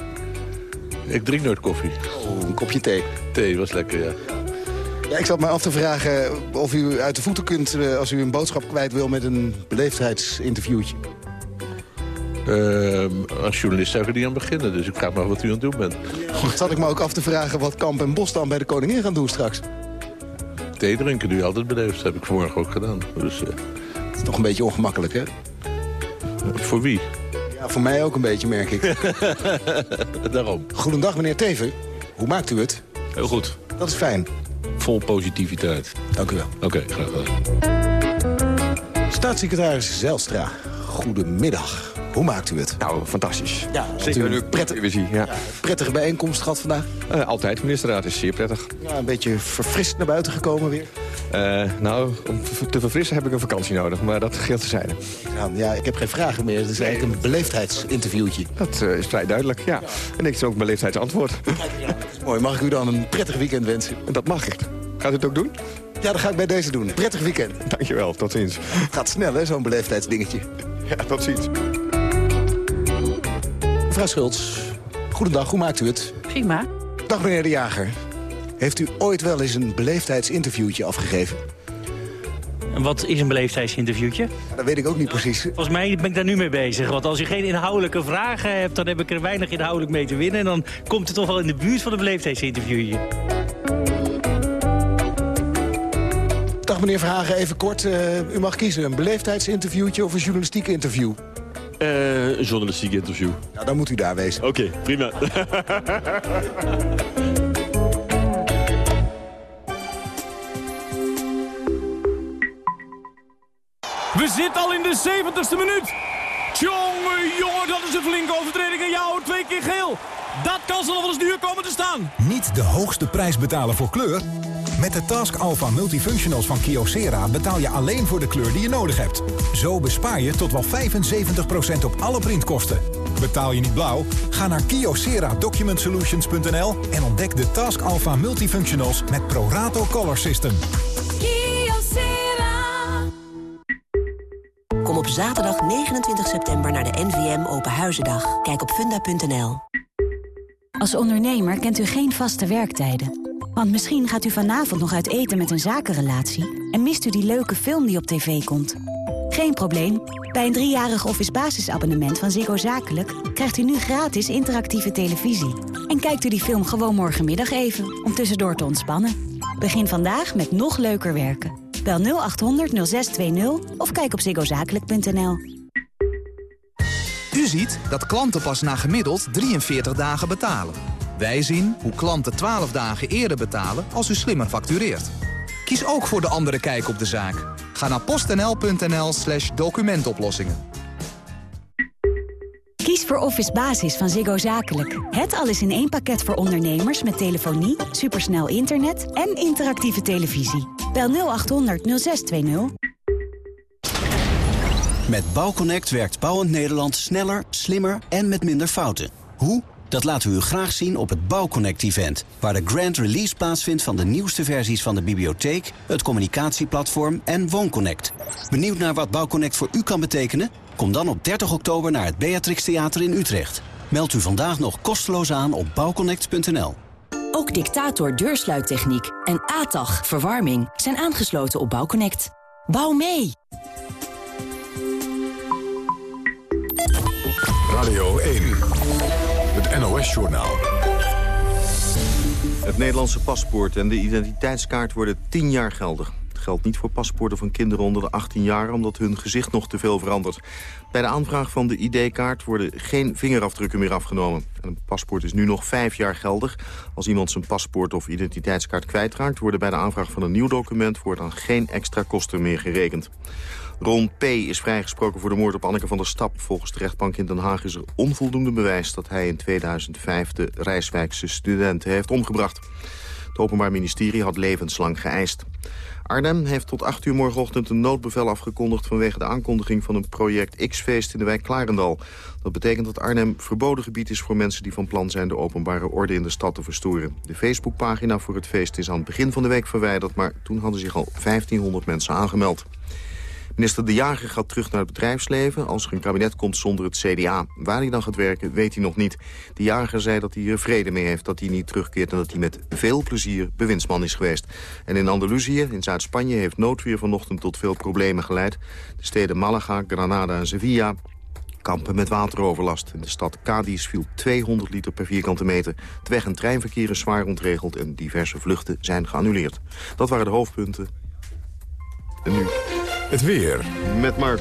Ik drink nooit koffie.
Oh, een kopje thee.
Thee was lekker, ja.
Ja, ik zat me af te vragen of u uit de voeten kunt... Uh, als u een boodschap kwijt wil met een beleefdheidsinterviewtje.
Uh, als journalist zou ik er niet aan beginnen, dus ik ga maar wat u aan het doen bent.
Ja, zat ik me ook af te vragen wat Kamp en Bos dan bij de koningin gaan doen straks.
Thee drinken doe je altijd beleefd, dat heb ik vanmorgen ook gedaan. Dus, uh...
Het is toch een beetje ongemakkelijk, hè?
Voor wie?
Ja, voor mij ook een beetje, merk ik.
Daarom.
Goedendag, meneer Teven. Hoe maakt u het?
Heel goed.
Dat is fijn.
Vol positiviteit.
Dank u wel.
Oké, okay, graag gedaan.
Staatssecretaris Zelstra, goedemiddag. Hoe maakt u het?
Nou, fantastisch.
Ja,
Zeker een prettige visie. Ja. ja.
Prettige bijeenkomst gehad vandaag?
Uh, altijd, ministerraad is zeer prettig.
Ja, een beetje verfrist naar buiten gekomen weer?
Uh, nou, om te verfrissen heb ik een vakantie nodig, maar dat geldt te zijn.
Ja, ik heb geen vragen meer. Het is eigenlijk een beleefdheidsinterviewtje.
Dat uh, is vrij duidelijk, ja. ja. En ik is ook een beleefdheidsantwoord.
Ja, mooi. Mag ik u dan een prettig weekend wensen?
Dat mag ik. Gaat u het ook doen?
Ja, dat ga ik bij deze doen. Prettig weekend.
Dankjewel, tot ziens.
Het gaat snel, hè, zo'n beleefdheidsdingetje.
Ja, tot ziens.
Mevrouw Schultz, goedendag, hoe maakt u het?
Prima.
Dag meneer De Jager. Heeft u ooit wel eens een beleefdheidsinterviewtje afgegeven?
Wat is een beleefdheidsinterviewtje?
Dat weet ik ook niet precies.
Volgens mij ben ik daar nu mee bezig. Want als je geen inhoudelijke vragen hebt, dan heb ik er weinig inhoudelijk mee te winnen. En dan komt het toch wel in de buurt van een beleefdheidsinterviewtje.
Dag meneer Verhagen, even kort. Uh, u mag kiezen, een beleefdheidsinterviewtje of een journalistiek interview?
Uh, een journalistiek interview.
Nou, dan moet u daar wezen.
Oké, okay, prima.
We zitten al in de 70ste minuut. Tjonge, jongen, dat is een flinke overtreding. En jou, twee keer geel. Dat kan ze nog wel eens duur komen te staan.
Niet de hoogste prijs betalen voor kleur? Met de Task Alpha Multifunctionals van Kyocera betaal je alleen voor de kleur die je nodig hebt. Zo bespaar je tot wel 75% op alle printkosten. Betaal je niet blauw? Ga naar kyocera-document-solutions.nl en ontdek de Task Alpha Multifunctionals met Prorato Color System.
Kom op zaterdag 29 september naar de NVM Open Huizendag. Kijk op funda.nl.
Als ondernemer kent u geen vaste werktijden. Want misschien gaat u vanavond nog uit eten met een zakenrelatie... en mist u die leuke film die op tv komt. Geen probleem. Bij een driejarig office basisabonnement van Ziggo Zakelijk... krijgt u nu gratis interactieve televisie. En kijkt u die film gewoon morgenmiddag even, om tussendoor te ontspannen. Begin vandaag met nog leuker werken. Bel 0800 0620 of kijk op ziggozakelijk.nl.
U ziet dat klanten pas na gemiddeld 43 dagen betalen. Wij zien hoe klanten 12 dagen eerder betalen als u slimmer factureert. Kies ook voor de andere kijk op de zaak. Ga naar postnl.nl slash documentoplossingen.
Kies voor Office Basis van Ziggo Zakelijk. Het alles in één pakket voor ondernemers met telefonie, supersnel internet en interactieve televisie. Bel 0800 0620.
Met Bouwconnect werkt Bouwend Nederland sneller, slimmer en met minder fouten. Hoe? Dat laten we u graag zien op het Bouwconnect-event... waar de grand release plaatsvindt van de nieuwste versies van de bibliotheek... het communicatieplatform en WoonConnect. Benieuwd naar wat Bouwconnect voor u kan betekenen? Kom dan op 30 oktober naar het Beatrix Theater in Utrecht. Meld u vandaag nog kosteloos aan op bouwconnect.nl.
Ook Dictator deursluittechniek en ATAG verwarming zijn aangesloten op Bouwconnect. Bouw mee!
Radio 1, het NOS-journaal.
Het Nederlandse paspoort en de identiteitskaart worden 10 jaar geldig. Het geldt niet voor paspoorten van kinderen onder de 18 jaar... omdat hun gezicht nog te veel verandert. Bij de aanvraag van de ID-kaart worden geen vingerafdrukken meer afgenomen. een paspoort is nu nog vijf jaar geldig. Als iemand zijn paspoort of identiteitskaart kwijtraakt... worden bij de aanvraag van een nieuw document... dan geen extra kosten meer gerekend. Ron P. is vrijgesproken voor de moord op Anneke van der Stap. Volgens de rechtbank in Den Haag is er onvoldoende bewijs... dat hij in 2005 de Rijswijkse studenten heeft omgebracht. Het Openbaar Ministerie had levenslang geëist. Arnhem heeft tot 8 uur morgenochtend een noodbevel afgekondigd... vanwege de aankondiging van een project X-feest in de wijk Klarendal. Dat betekent dat Arnhem verboden gebied is voor mensen die van plan zijn... de openbare orde in de stad te verstoren. De Facebookpagina voor het feest is aan het begin van de week verwijderd... maar toen hadden zich al 1500 mensen aangemeld. Minister De Jager gaat terug naar het bedrijfsleven als er een kabinet komt zonder het CDA. Waar hij dan gaat werken, weet hij nog niet. De Jager zei dat hij er vrede mee heeft dat hij niet terugkeert... en dat hij met veel plezier bewindsman is geweest. En in Andalusië, in Zuid-Spanje, heeft noodweer vanochtend tot veel problemen geleid. De steden Malaga, Granada en Sevilla kampen met wateroverlast. In de stad Cadiz viel 200 liter per vierkante meter. Het weg- en treinverkeer is zwaar ontregeld en diverse vluchten zijn geannuleerd. Dat waren de hoofdpunten. En nu...
Het weer.
Met Mark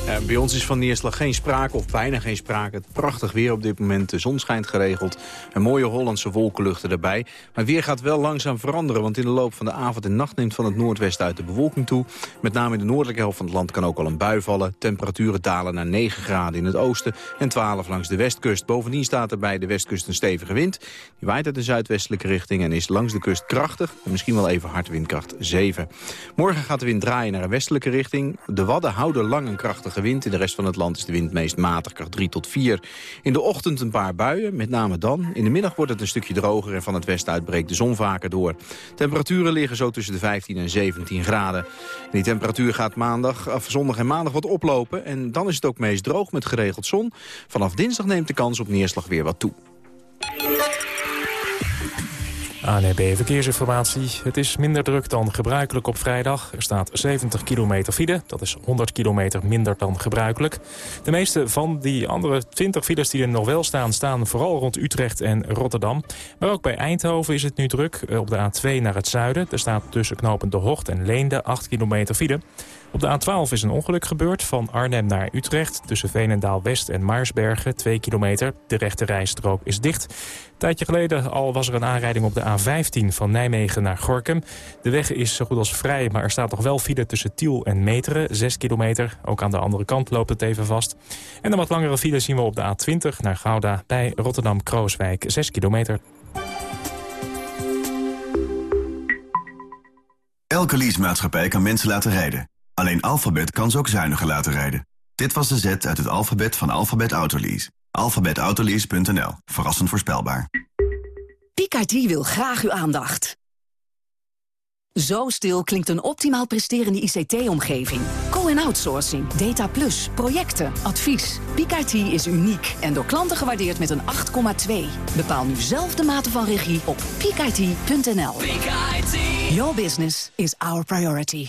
Overhoef.
bij ons is van neerslag geen sprake of bijna geen sprake. Het prachtig weer op dit moment. De zon schijnt geregeld. En mooie Hollandse wolkenluchten erbij. Maar weer gaat wel langzaam veranderen. Want in de loop van de avond en nacht neemt van het noordwesten uit de bewolking toe. Met name in de noordelijke helft van het land kan ook al een bui vallen. Temperaturen dalen naar 9 graden in het oosten en 12 langs de westkust. Bovendien staat er bij de westkust een stevige wind. Die waait uit de zuidwestelijke richting en is langs de kust krachtig. En misschien wel even hard windkracht 7. Morgen gaat de wind draaien naar een westelijke richting. De Wadden houden lang een krachtige wind. In de rest van het land is de wind meest matig, kracht 3 tot 4. In de ochtend een paar buien, met name dan. In de middag wordt het een stukje droger en van het westen uit breekt de zon vaker door. Temperaturen liggen zo tussen de 15 en 17 graden. die temperatuur gaat maandag, of zondag en maandag wat oplopen. En dan is het ook meest droog met geregeld zon. Vanaf dinsdag neemt de kans op neerslag weer wat toe.
ANB Verkeersinformatie. Het is minder druk dan gebruikelijk op vrijdag. Er staat 70 kilometer file. Dat is 100 kilometer minder dan gebruikelijk. De meeste van die andere 20 files die er nog wel staan... staan vooral rond Utrecht en Rotterdam. Maar ook bij Eindhoven is het nu druk. Op de A2 naar het zuiden. Er staat tussen knopen De Hocht en Leende 8 kilometer file. Op de A12 is een ongeluk gebeurd van Arnhem naar Utrecht... tussen Veenendaal-West en Maarsbergen, 2 kilometer. De rechte rijstrook is dicht. Een tijdje geleden al was er een aanrijding op de A15 van Nijmegen naar Gorkum. De weg is zo goed als vrij, maar er staat nog wel file tussen Tiel en Meteren, 6 kilometer. Ook aan de andere kant loopt het even vast. En een wat langere file zien we op de A20 naar Gouda bij Rotterdam-Krooswijk, 6 kilometer.
Elke leasemaatschappij kan mensen laten rijden. Alleen Alphabet kan ze ook zuiniger laten rijden. Dit was de Z uit het alfabet van Alphabet Autolease. Alphabetautolease.nl. Verrassend voorspelbaar.
Picardie wil graag uw aandacht. Zo stil klinkt een optimaal presterende ICT-omgeving. Co- en outsourcing, data plus, projecten, advies. Picardie is uniek en door klanten gewaardeerd met een 8,2. Bepaal nu zelf de mate van regie op picardie.nl. Your business is our priority.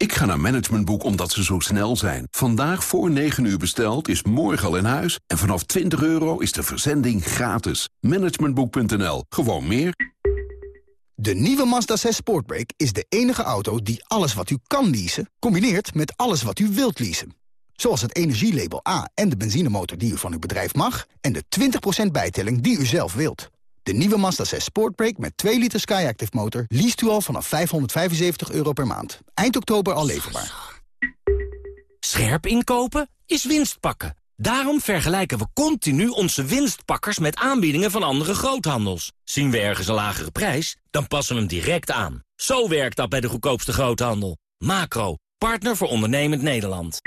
Ik ga naar Managementboek omdat ze zo snel zijn. Vandaag voor 9 uur besteld is morgen al in huis. En vanaf 20 euro is de verzending gratis. Managementboek.nl. Gewoon meer.
De nieuwe Mazda 6 Sportbrake is de enige auto die alles wat u kan leasen... combineert met alles wat u wilt leasen. Zoals het energielabel A en de benzinemotor die u van uw bedrijf mag... en de 20% bijtelling die u zelf wilt. De nieuwe Mazda 6 Sportbrake met 2 liter Skyactiv motor... liest u al vanaf 575 euro per maand. Eind oktober al leverbaar.
Scherp inkopen is winst pakken. Daarom vergelijken we continu onze winstpakkers met aanbiedingen van andere groothandels. Zien we ergens een lagere prijs, dan passen we hem direct aan. Zo werkt dat bij de goedkoopste groothandel. Macro, partner voor ondernemend Nederland.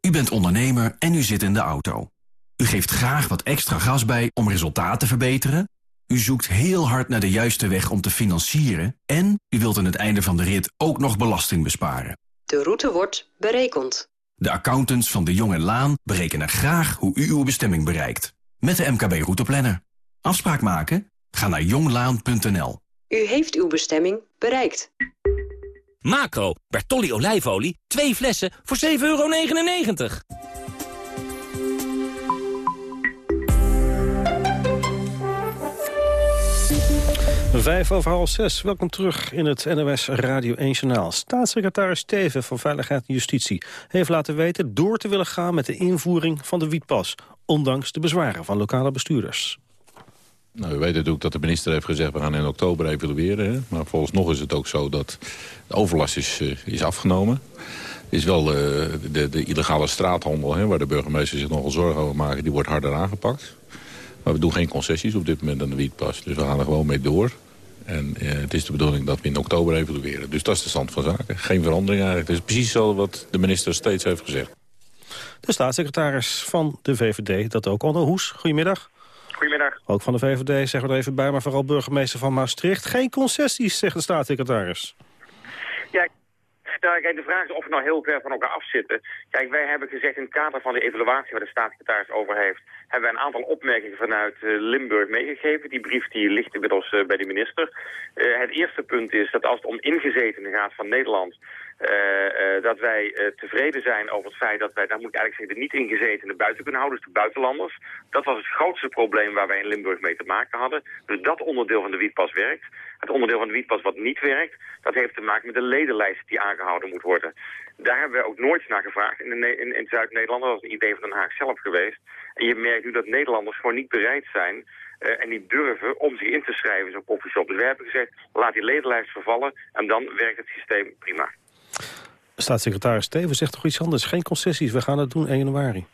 U bent ondernemer en u zit in de auto. U geeft graag wat extra gas bij om resultaten te verbeteren. U zoekt heel hard naar de juiste weg om te financieren. En u wilt aan het einde van de rit ook nog belasting besparen.
De route wordt berekend.
De accountants van de Jong en Laan berekenen graag hoe u uw bestemming bereikt. Met de MKB Routeplanner. Afspraak maken? Ga naar jonglaan.nl.
U heeft uw bestemming bereikt.
Macro, Bertolli olijfolie, twee flessen voor 7,99 euro.
Vijf over half zes. Welkom terug in het NOS Radio 1 Journaal. Staatssecretaris Steven van Veiligheid en Justitie heeft laten weten door te willen gaan met de invoering van de wietpas. Ondanks de bezwaren van lokale bestuurders.
Nou, we weten natuurlijk dat de minister heeft gezegd... we gaan in oktober evalueren. Hè? Maar volgens nog is het ook zo dat de overlast is, uh, is afgenomen. Is wel uh, de, de, illegale straathandel, hè, waar de burgemeester zich nogal zorgen over maken... die wordt harder aangepakt. Maar we doen geen concessies op dit moment aan de wietpas. Dus we gaan er gewoon mee door. En uh, het is de bedoeling dat we in oktober evalueren. Dus dat is de stand van zaken. Geen verandering eigenlijk. Het is precies zo wat de minister steeds heeft gezegd.
De staatssecretaris van de VVD, dat ook Onno Hoes. Goedemiddag.
Goedemiddag.
Ook van de VVD zeggen we er even bij, maar vooral burgemeester van Maastricht. Geen concessies, zegt de staatssecretaris.
Ja, kijk, de vraag is of we nou heel ver van elkaar afzitten. Kijk, wij hebben gezegd in het kader van de evaluatie waar de staatssecretaris over heeft... hebben we een aantal opmerkingen vanuit uh, Limburg meegegeven. Die brief die ligt inmiddels uh, bij de minister. Uh, het eerste punt is dat als het om ingezetenen gaat van Nederland... Uh, dat wij uh, tevreden zijn over het feit dat wij, daar moet ik eigenlijk zeggen, de niet ingezetenen buiten kunnen houden, dus de buitenlanders. Dat was het grootste probleem waar wij in Limburg mee te maken hadden. Dus dat onderdeel van de wietpas werkt. Het onderdeel van de wietpas wat niet werkt, dat heeft te maken met de ledenlijst die aangehouden moet worden. Daar hebben we ook nooit naar gevraagd in, in, in Zuid-Nederland. Dat was een idee van Den Haag zelf geweest. En je merkt nu dat Nederlanders gewoon niet bereid zijn en niet durven om zich in te schrijven in zo'n koffieshop. Dus we hebben gezegd, laat die ledenlijst vervallen en dan werkt het systeem prima.
Staatssecretaris Steven zegt toch iets anders. Geen concessies, we gaan het doen 1 januari.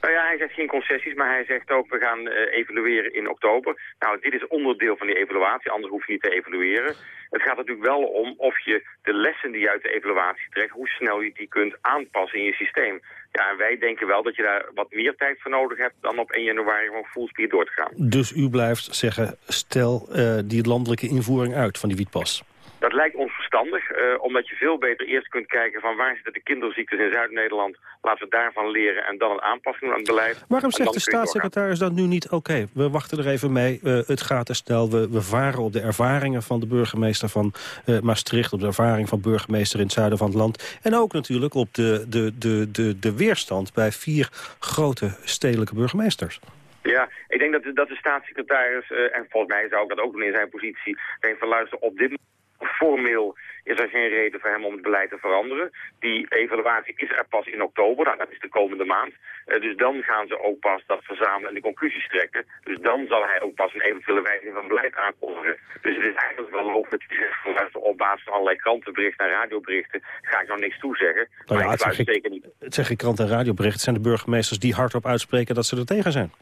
Nou ja, hij zegt geen concessies, maar hij zegt ook we gaan uh, evalueren in oktober. Nou, dit is onderdeel van die evaluatie, anders hoef je niet te evalueren. Het gaat natuurlijk wel om of je de lessen die je uit de evaluatie trekt, hoe snel je die kunt aanpassen in je systeem. Ja, en wij denken wel dat je daar wat meer tijd voor nodig hebt dan op 1 januari gewoon full speed door te gaan.
Dus u blijft zeggen, stel uh, die landelijke invoering uit van die wietpas.
Dat lijkt ons verstandig, uh, omdat je veel beter eerst kunt kijken van waar zitten de kinderziektes in Zuid-Nederland. Laten we daarvan leren en dan een aanpassing aan het beleid.
Waarom zegt de staatssecretaris dan nu niet, oké, okay, we wachten er even mee, uh, het gaat er snel. We, we varen op de ervaringen van de burgemeester van uh, Maastricht, op de ervaring van burgemeester in het zuiden van het land. En ook natuurlijk op de, de, de, de, de weerstand bij vier grote stedelijke burgemeesters.
Ja, ik denk dat de, dat de staatssecretaris, uh, en volgens mij zou ik dat ook doen in zijn positie, denkt van luister, op dit moment formeel is er geen reden voor hem om het beleid te veranderen. Die evaluatie is er pas in oktober, nou, dat is de komende maand. Uh, dus dan gaan ze ook pas dat verzamelen en de conclusies trekken. Dus dan zal hij ook pas een eventuele wijziging van beleid aankondigen. Dus het is eigenlijk wel logisch dat hij zegt, op basis van allerlei krantenberichten en radioberichten ga ik nog niks toezeggen.
Nou ja, maar het, zeg zeker niet. het zeg ik krant en radioberichten, zijn de burgemeesters die hardop uitspreken dat ze er tegen zijn.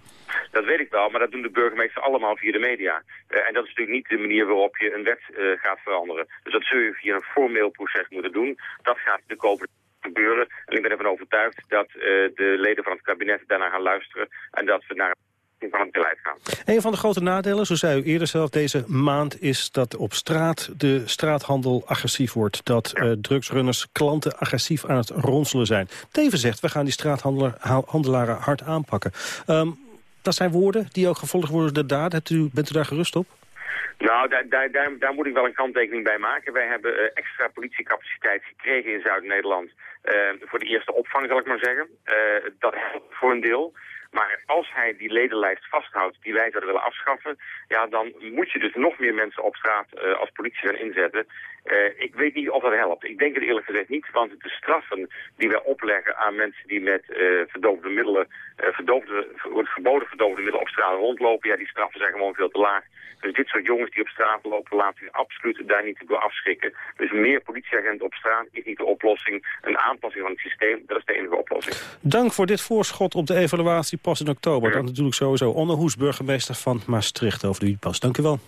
Dat weet ik wel, maar dat doen de burgemeesters allemaal via de media. Uh, en dat is natuurlijk niet de manier waarop je een wet uh, gaat veranderen. Dus dat zul je via een formeel proces moeten doen. Dat gaat de komende gebeuren. En ik ben ervan overtuigd dat uh, de leden van het kabinet daarna gaan luisteren. En dat we naar van het beleid gaan.
Een van de grote nadelen, zo zei u eerder zelf deze maand... is dat op straat de straathandel agressief wordt. Dat ja. uh, drugsrunners klanten agressief aan het ronselen zijn. Teven zegt, we gaan die straathandelaren hard aanpakken. Um, dat zijn woorden die ook gevolgd worden door de daad. Bent u daar gerust op?
Nou, daar, moet ik wel een kanttekening bij maken. Wij hebben uh, extra politiecapaciteit gekregen in Zuid-Nederland... Uh, voor de eerste opvang, zal ik maar zeggen. Uh, dat helpt voor een deel. Maar als hij die ledenlijst vasthoudt die wij zouden willen afschaffen... ja, dan moet je dus nog meer mensen op straat als politie gaan inzetten. Uh, ik weet niet of dat helpt. Ik denk het eerlijk gezegd niet, want de straffen die wij opleggen aan mensen die met uh, verdovende middelen, verdoofde, verboden verdovende middelen op straat rondlopen, ja, die straffen zijn gewoon veel te laag. Dus dit soort jongens die op straat lopen, laten zich absoluut daar niet door afschrikken. Dus meer politieagenten op straat is niet de oplossing. Een aanpassing van het systeem, dat is de enige oplossing.
Dank voor dit voorschot op de evaluatie pas in oktober. Ja. Dan natuurlijk sowieso Onne Hoes, burgemeester van Maastricht over de wietpas. Dank u wel.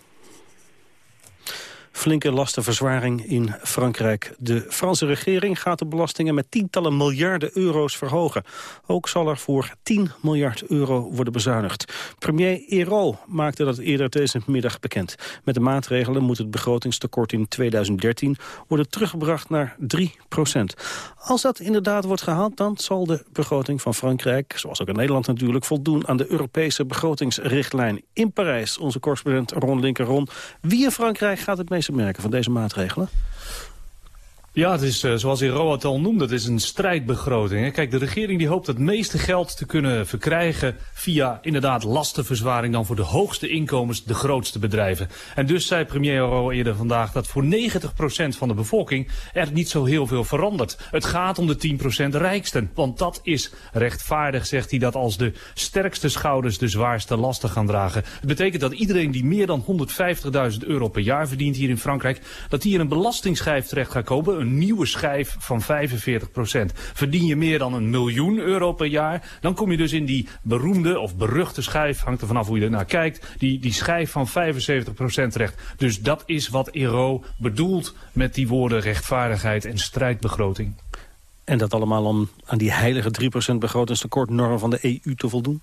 Flinke lastenverzwaring in Frankrijk. De Franse regering gaat de belastingen met tientallen miljarden euro's verhogen. Ook zal er voor 10 miljard euro worden bezuinigd. Premier Hérault maakte dat eerder deze middag bekend. Met de maatregelen moet het begrotingstekort in 2013 worden teruggebracht naar 3 procent. Als dat inderdaad wordt gehaald, dan zal de begroting van Frankrijk, zoals ook in Nederland natuurlijk, voldoen aan de Europese begrotingsrichtlijn. In Parijs, onze correspondent Ron Linker. Ron, wie in Frankrijk gaat het meeste merken van deze maatregelen?
Ja, het is uh, zoals Roat al noemde, het is een strijdbegroting. Kijk, de regering die hoopt het meeste geld te kunnen verkrijgen via inderdaad lastenverzwaring dan voor de hoogste inkomens, de grootste bedrijven. En dus zei premier Ro eerder vandaag dat voor 90% van de bevolking er niet zo heel veel verandert. Het gaat om de 10% rijksten, want dat is rechtvaardig, zegt hij, dat als de sterkste schouders de zwaarste lasten gaan dragen. Het betekent dat iedereen die meer dan 150.000 euro per jaar verdient hier in Frankrijk, dat die in een belastingsschijf terecht gaat komen een nieuwe schijf van 45 procent. Verdien je meer dan een miljoen euro per jaar, dan kom je dus in die beroemde of beruchte schijf, hangt er vanaf hoe je er naar kijkt, die, die schijf van 75 procent terecht. Dus dat is wat Ero bedoelt met die woorden rechtvaardigheid en strijdbegroting.
En dat allemaal om aan die heilige 3% begrotingstekortnorm van de EU te voldoen?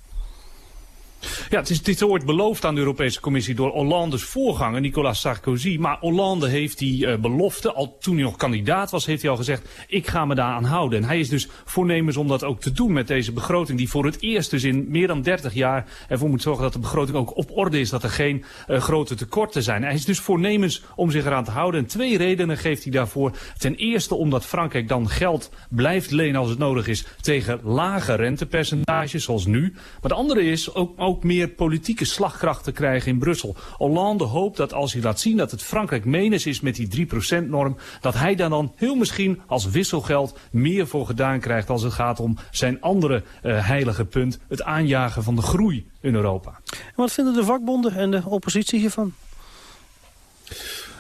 Ja, het is, is ooit beloofd aan de Europese Commissie door Hollandes voorganger, Nicolas Sarkozy. Maar Hollande heeft die uh, belofte, al toen hij nog kandidaat was, heeft hij al gezegd, ik ga me daar aan houden. En hij is dus voornemens om dat ook te doen met deze begroting, die voor het eerst dus in meer dan 30 jaar ervoor moet zorgen dat de begroting ook op orde is, dat er geen uh, grote tekorten zijn. Hij is dus voornemens om zich eraan te houden. En twee redenen geeft hij daarvoor. Ten eerste omdat Frankrijk dan geld blijft lenen als het nodig is tegen lage rentepercentages, zoals nu. Maar de andere is ook ook meer politieke slagkracht te krijgen in Brussel. Hollande hoopt dat als hij laat zien dat het Frankrijk menens is met die 3%-norm... dat hij daar dan heel misschien als wisselgeld meer voor gedaan krijgt... als het gaat om zijn andere uh, heilige punt, het aanjagen van de groei in Europa.
En wat vinden de vakbonden en de oppositie hiervan?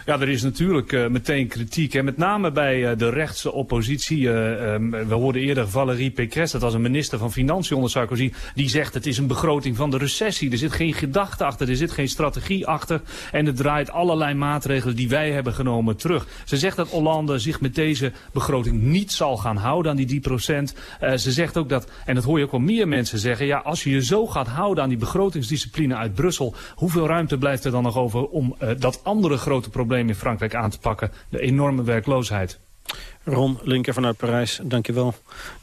Ja, er is natuurlijk uh, meteen kritiek. En met name bij uh, de rechtse oppositie. Uh, um, we hoorden eerder Valérie Pécresse, dat was een minister van Financiën onder Sarkozy. Die zegt het is een begroting van de recessie. Er zit geen gedachte achter, er zit geen strategie achter. En het draait allerlei maatregelen die wij hebben genomen terug. Ze zegt dat Hollande zich met deze begroting niet zal gaan houden aan die 10 procent. ze zegt ook dat, en dat hoor je ook wel meer mensen zeggen. Ja, als je je zo gaat houden aan die begrotingsdiscipline uit Brussel. Hoeveel ruimte blijft er dan nog over om dat andere grote probleem in Frankrijk aan te pakken. De enorme werkloosheid.
Ron Linker vanuit Parijs, dankjewel.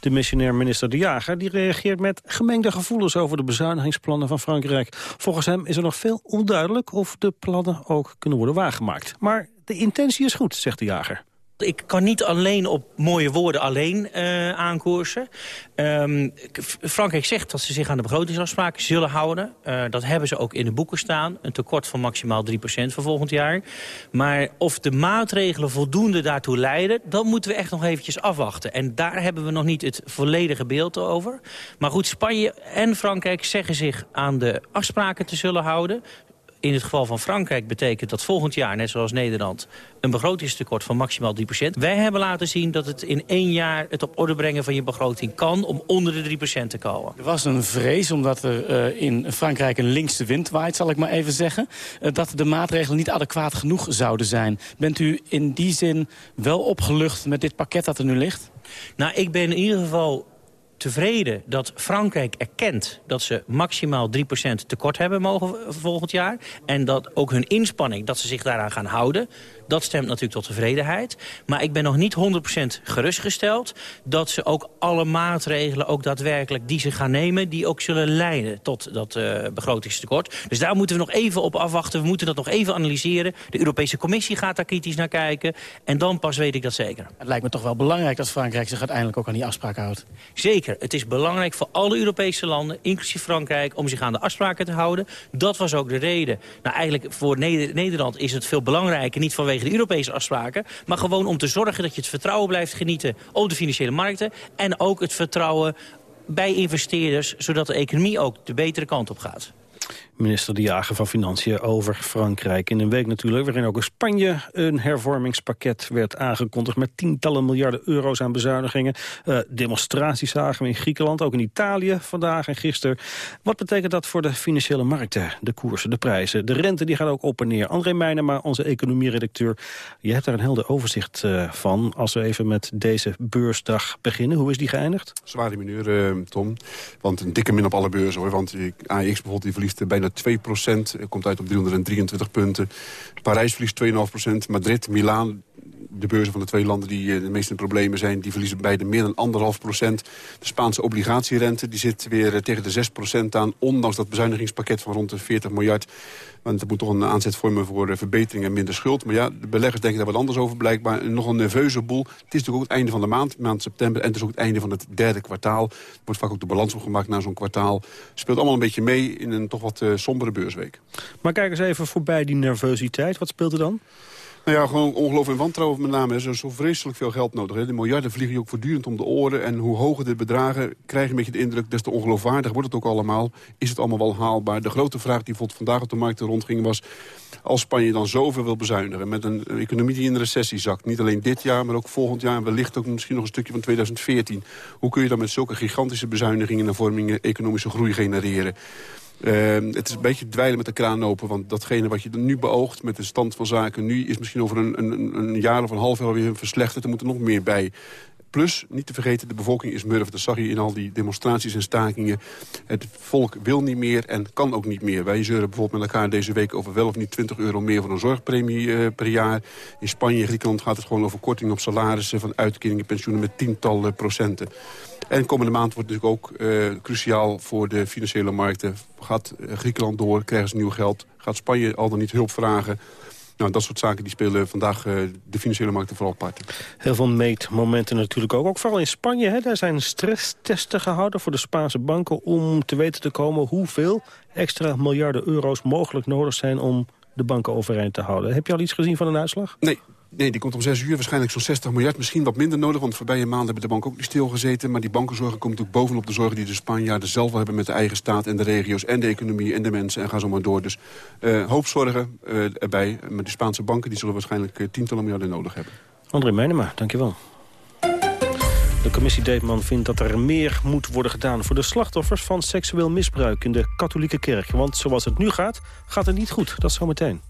De missionair minister De Jager die reageert met gemengde gevoelens over de bezuinigingsplannen van Frankrijk. Volgens hem is er nog veel onduidelijk of de plannen ook kunnen worden waargemaakt. Maar de intentie is goed, zegt De Jager.
Ik kan niet alleen op mooie woorden alleen uh, aankoersen. Um, Frankrijk zegt dat ze zich aan de begrotingsafspraken zullen houden. Uh, dat hebben ze ook in de boeken staan. Een tekort van maximaal 3% voor volgend jaar. Maar of de maatregelen voldoende daartoe leiden... dat moeten we echt nog eventjes afwachten. En daar hebben we nog niet het volledige beeld over. Maar goed, Spanje en Frankrijk zeggen zich aan de afspraken te zullen houden in het geval van Frankrijk betekent dat volgend jaar, net zoals Nederland... een begrotingstekort van maximaal 3%. Wij hebben laten zien dat het in één jaar het op orde brengen van je begroting kan... om onder de 3% te komen.
Er was een vrees, omdat er uh, in Frankrijk een linkse wind waait, zal ik maar even zeggen... Uh, dat de maatregelen niet adequaat genoeg zouden zijn. Bent u in die zin wel opgelucht met dit pakket dat er nu ligt?
Nou, ik ben in ieder geval tevreden dat Frankrijk erkent dat ze maximaal 3% tekort hebben mogen volgend jaar. En dat ook hun inspanning, dat ze zich daaraan gaan houden. Dat stemt natuurlijk tot tevredenheid. Maar ik ben nog niet 100% gerustgesteld dat ze ook alle maatregelen, ook daadwerkelijk die ze gaan nemen, die ook zullen leiden tot dat uh, begrotingstekort. Dus daar moeten we nog even op afwachten. We moeten dat nog even analyseren. De Europese Commissie gaat daar kritisch naar kijken. En dan pas weet ik dat zeker.
Het lijkt me toch wel belangrijk dat Frankrijk zich uiteindelijk ook aan die afspraken houdt.
Zeker. Het is belangrijk voor alle Europese landen, inclusief Frankrijk, om zich aan de afspraken te houden. Dat was ook de reden. Nou, eigenlijk voor Nederland is het veel belangrijker, niet vanwege de Europese afspraken... maar gewoon om te zorgen dat je het vertrouwen blijft genieten op de financiële markten... en ook het vertrouwen bij investeerders, zodat de economie ook de betere kant op gaat.
Minister De Jager van Financiën over Frankrijk. In een week natuurlijk waarin ook in Spanje een hervormingspakket werd aangekondigd... met tientallen miljarden euro's aan bezuinigingen. Uh, demonstraties zagen we in Griekenland, ook in Italië vandaag en gisteren. Wat betekent dat voor de financiële markten? De koersen, de prijzen, de rente die gaat ook op en neer. André Meijnema, onze economieredacteur, je hebt daar een helder overzicht uh, van. Als we even met deze beursdag beginnen, hoe is die geëindigd?
Zware mineur, uh, Tom. Want een dikke min op alle beurzen, hoor. Want AX bijvoorbeeld die verliest bijna 2 procent. Komt uit op 323 punten. Parijs verliest 2,5% Madrid, Milaan, de beurzen van de twee landen die uh, de meeste problemen zijn... die verliezen beide meer dan anderhalf procent. De Spaanse obligatierente die zit weer uh, tegen de 6 procent aan... ondanks dat bezuinigingspakket van rond de 40 miljard. Want het moet toch een aanzet vormen voor uh, verbetering en minder schuld. Maar ja, de beleggers denken daar wat anders over blijkbaar. Nog een nerveuze boel. Het is natuurlijk ook het einde van de maand, maand september... en het is ook het einde van het derde kwartaal. Er wordt vaak ook de balans opgemaakt na zo'n kwartaal. Speelt allemaal een beetje mee in een toch wat sombere beursweek.
Maar kijk eens even voorbij die nervositeit. Wat speelt er dan?
Nou ja, gewoon ongeloof en wantrouwen met name. Er is zo vreselijk veel geld nodig. De miljarden vliegen je ook voortdurend om de oren. En hoe hoger de bedragen, krijg je een beetje de indruk... des te ongeloofwaardig wordt het ook allemaal. Is het allemaal wel haalbaar? De grote vraag die vandaag op de markt rondging was... als Spanje dan zoveel wil bezuinigen... met een economie die in de recessie zakt... niet alleen dit jaar, maar ook volgend jaar... en wellicht ook misschien nog een stukje van 2014... hoe kun je dan met zulke gigantische bezuinigingen... en vormingen economische groei genereren? Uh, het is een beetje dweilen met de kraan open. Want datgene wat je nu beoogt met de stand van zaken nu... is misschien over een, een, een jaar of een half jaar weer verslechterd. Er moet er nog meer bij. Plus, niet te vergeten, de bevolking is murf. Dat zag je in al die demonstraties en stakingen. Het volk wil niet meer en kan ook niet meer. Wij zeuren bijvoorbeeld met elkaar deze week over wel of niet 20 euro meer voor een zorgpremie uh, per jaar. In Spanje en Griekenland gaat het gewoon over korting op salarissen... van uitkeringen, pensioenen met tientallen procenten. En komende maand wordt natuurlijk ook uh, cruciaal voor de financiële markten. Gaat uh, Griekenland door, krijgen ze nieuw geld? Gaat Spanje al dan niet hulp vragen? Nou, dat soort zaken die spelen vandaag uh, de financiële markten vooral parten.
Heel veel meetmomenten natuurlijk ook. Ook vooral in Spanje, hè, daar zijn stresstesten gehouden voor de Spaanse banken... om te weten te komen hoeveel extra miljarden euro's mogelijk nodig zijn... om de banken overeind te houden. Heb je al iets gezien van een uitslag?
Nee, Nee, die komt om 6 uur. Waarschijnlijk zo'n 60 miljard. Misschien wat minder nodig, want de voorbije maanden hebben de banken ook niet stilgezeten. Maar die bankenzorgen komt natuurlijk bovenop de zorgen die de Spanjaarden zelf hebben... met de eigen staat en de regio's en de economie en de mensen. En gaan zo maar door. Dus uh, erbij. Maar die Spaanse banken die zullen waarschijnlijk uh, tientallen miljarden nodig hebben.
André Meijnema, dankjewel. De commissie Deetman vindt dat er meer moet worden gedaan... voor de slachtoffers van seksueel misbruik in de katholieke kerk. Want zoals het nu gaat, gaat het niet goed. Dat zometeen.